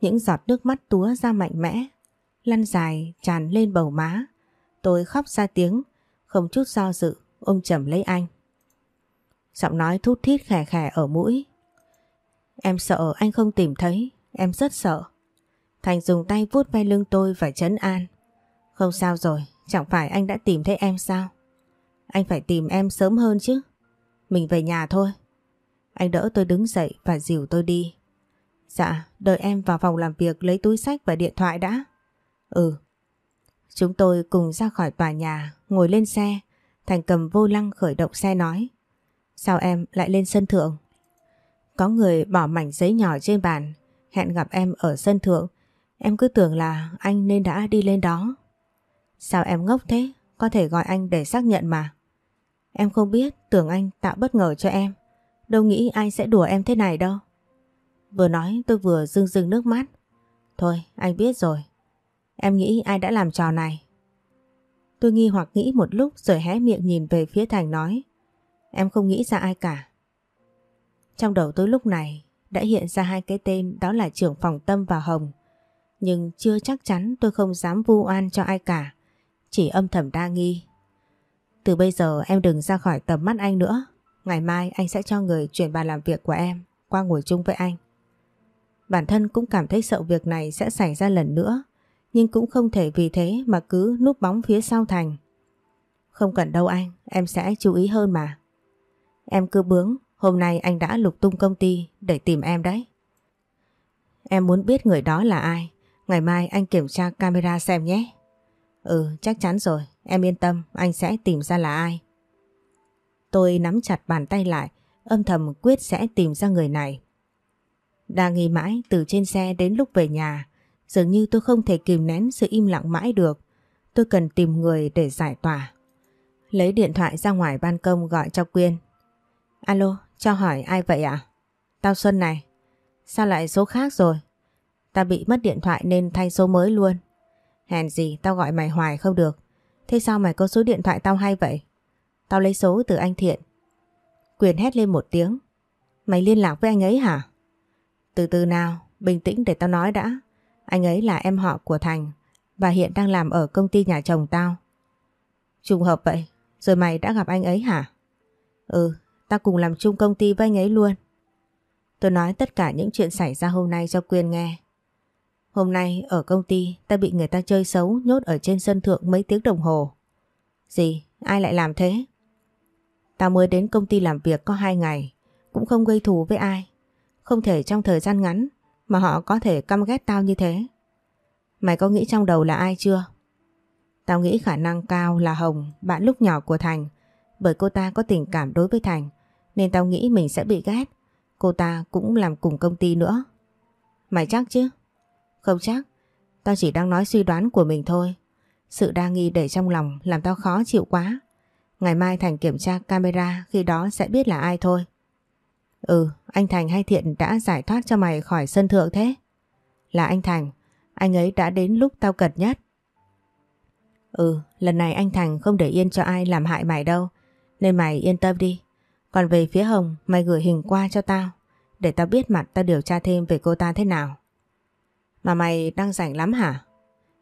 những giọt nước mắt túa ra mạnh mẽ, lăn dài tràn lên bầu má. Tôi khóc ra tiếng, không chút do dự, ôm chầm lấy anh. Giọng nói thút thít khè khè ở mũi. Em sợ anh không tìm thấy, em rất sợ. Thành dùng tay vuốt ve lưng tôi và chấn an. Không sao rồi, chẳng phải anh đã tìm thấy em sao? Anh phải tìm em sớm hơn chứ. Mình về nhà thôi. Anh đỡ tôi đứng dậy và dìu tôi đi. Dạ, đợi em vào phòng làm việc lấy túi sách và điện thoại đã. Ừ. Chúng tôi cùng ra khỏi tòa nhà, ngồi lên xe. Thành cầm vô lăng khởi động xe nói. Sao em lại lên sân thượng? Có người bỏ mảnh giấy nhỏ trên bàn, hẹn gặp em ở sân thượng. Em cứ tưởng là anh nên đã đi lên đó. Sao em ngốc thế? Có thể gọi anh để xác nhận mà. Em không biết, tưởng anh tạo bất ngờ cho em. Đâu nghĩ ai sẽ đùa em thế này đâu. Vừa nói tôi vừa rưng rưng nước mắt. Thôi, anh biết rồi. Em nghĩ ai đã làm trò này? Tôi nghi hoặc nghĩ một lúc rồi hé miệng nhìn về phía Thành nói. Em không nghĩ ra ai cả. Trong đầu tôi lúc này đã hiện ra hai cái tên, đó là trưởng phòng Tâm và Hồng. Nhưng chưa chắc chắn tôi không dám vu oan cho ai cả. Chỉ âm thầm đa nghi. Từ bây giờ em đừng ra khỏi tầm mắt anh nữa. Ngày mai anh sẽ cho người chuyển bàn làm việc của em qua ngồi chung với anh. Bản thân cũng cảm thấy sợ việc này sẽ xảy ra lần nữa. Nhưng cũng không thể vì thế mà cứ núp bóng phía sau Thành. Không cần đâu anh, em sẽ chú ý hơn mà. Em cứ bướng, hôm nay anh đã lục tung công ty để tìm em đấy. Em muốn biết người đó là ai, ngày mai anh kiểm tra camera xem nhé. Ừ, chắc chắn rồi, em yên tâm, anh sẽ tìm ra là ai. Tôi nắm chặt bàn tay lại, âm thầm quyết sẽ tìm ra người này. Đang nghi mãi từ trên xe đến lúc về nhà, dường như tôi không thể kìm nén sự im lặng mãi được. Tôi cần tìm người để giải tỏa. Lấy điện thoại ra ngoài ban công gọi cho Quyên. Alo, cho hỏi ai vậy ạ? À? Tao Xuân này. Sao lại số khác rồi? Tao bị mất điện thoại nên thay số mới luôn. Hèn gì tao gọi mày hoài không được. Thế sao mày có số điện thoại tao hay vậy? Tao lấy số từ anh Thiện. Quyền hét lên một tiếng. Mày liên lạc với anh ấy hả? Từ từ nào, bình tĩnh để tao nói đã. Anh ấy là em họ của Thành và hiện đang làm ở công ty nhà chồng tao. Trùng hợp vậy, rồi mày đã gặp anh ấy hả? Ừ, ta cùng làm chung công ty với anh ấy luôn. Tôi nói tất cả những chuyện xảy ra hôm nay cho Quyên nghe. Hôm nay ở công ty ta bị người ta chơi xấu nhốt ở trên sân thượng mấy tiếng đồng hồ. Gì? Ai lại làm thế? Tao mới đến công ty làm việc có hai ngày, cũng không gây thù với ai. Không thể trong thời gian ngắn mà họ có thể căm ghét tao như thế. Mày có nghĩ trong đầu là ai chưa? Tao nghĩ khả năng cao là Hồng, bạn lúc nhỏ của Thành. Bởi cô ta có tình cảm đối với Thành, nên tao nghĩ mình sẽ bị ghét. Cô ta cũng làm cùng công ty nữa. Mày chắc chứ? Không chắc, tao chỉ đang nói suy đoán của mình thôi. Sự đa nghi để trong lòng làm tao khó chịu quá. Ngày mai Thành kiểm tra camera khi đó sẽ biết là ai thôi. Ừ, anh Thành hay Thiện đã giải thoát cho mày khỏi sân thượng thế? Là anh Thành, anh ấy đã đến lúc tao cần nhất. Ừ, lần này anh Thành không để yên cho ai làm hại mày đâu, nên mày yên tâm đi. Còn về phía Hồng, mày gửi hình qua cho tao, để tao biết mặt tao điều tra thêm về cô ta thế nào. Mà mày đang rảnh lắm hả?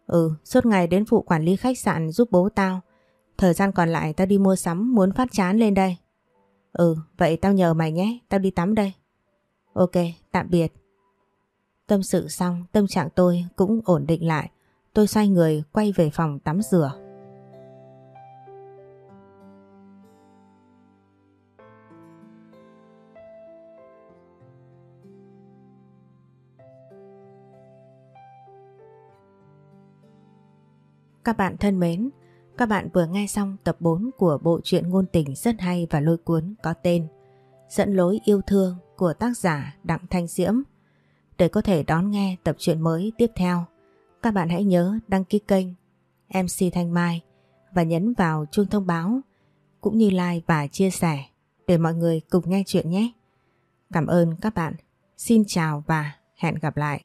Ừ, suốt ngày đến phụ quản lý khách sạn giúp bố tao. Thời gian còn lại tao đi mua sắm muốn phát chán lên đây. Ừ, vậy tao nhờ mày nhé, tao đi tắm đây. Ok, tạm biệt. Tâm sự xong, tâm trạng tôi cũng ổn định lại. Tôi xoay người quay về phòng tắm rửa. Các bạn thân mến, các bạn vừa nghe xong tập 4 của bộ truyện ngôn tình rất hay và lôi cuốn có tên Dẫn lối yêu thương của tác giả Đặng Thanh Diễm. Để có thể đón nghe tập truyện mới tiếp theo, các bạn hãy nhớ đăng ký kênh MC Thanh Mai và nhấn vào chuông thông báo cũng như like và chia sẻ để mọi người cùng nghe chuyện nhé. Cảm ơn các bạn. Xin chào và hẹn gặp lại.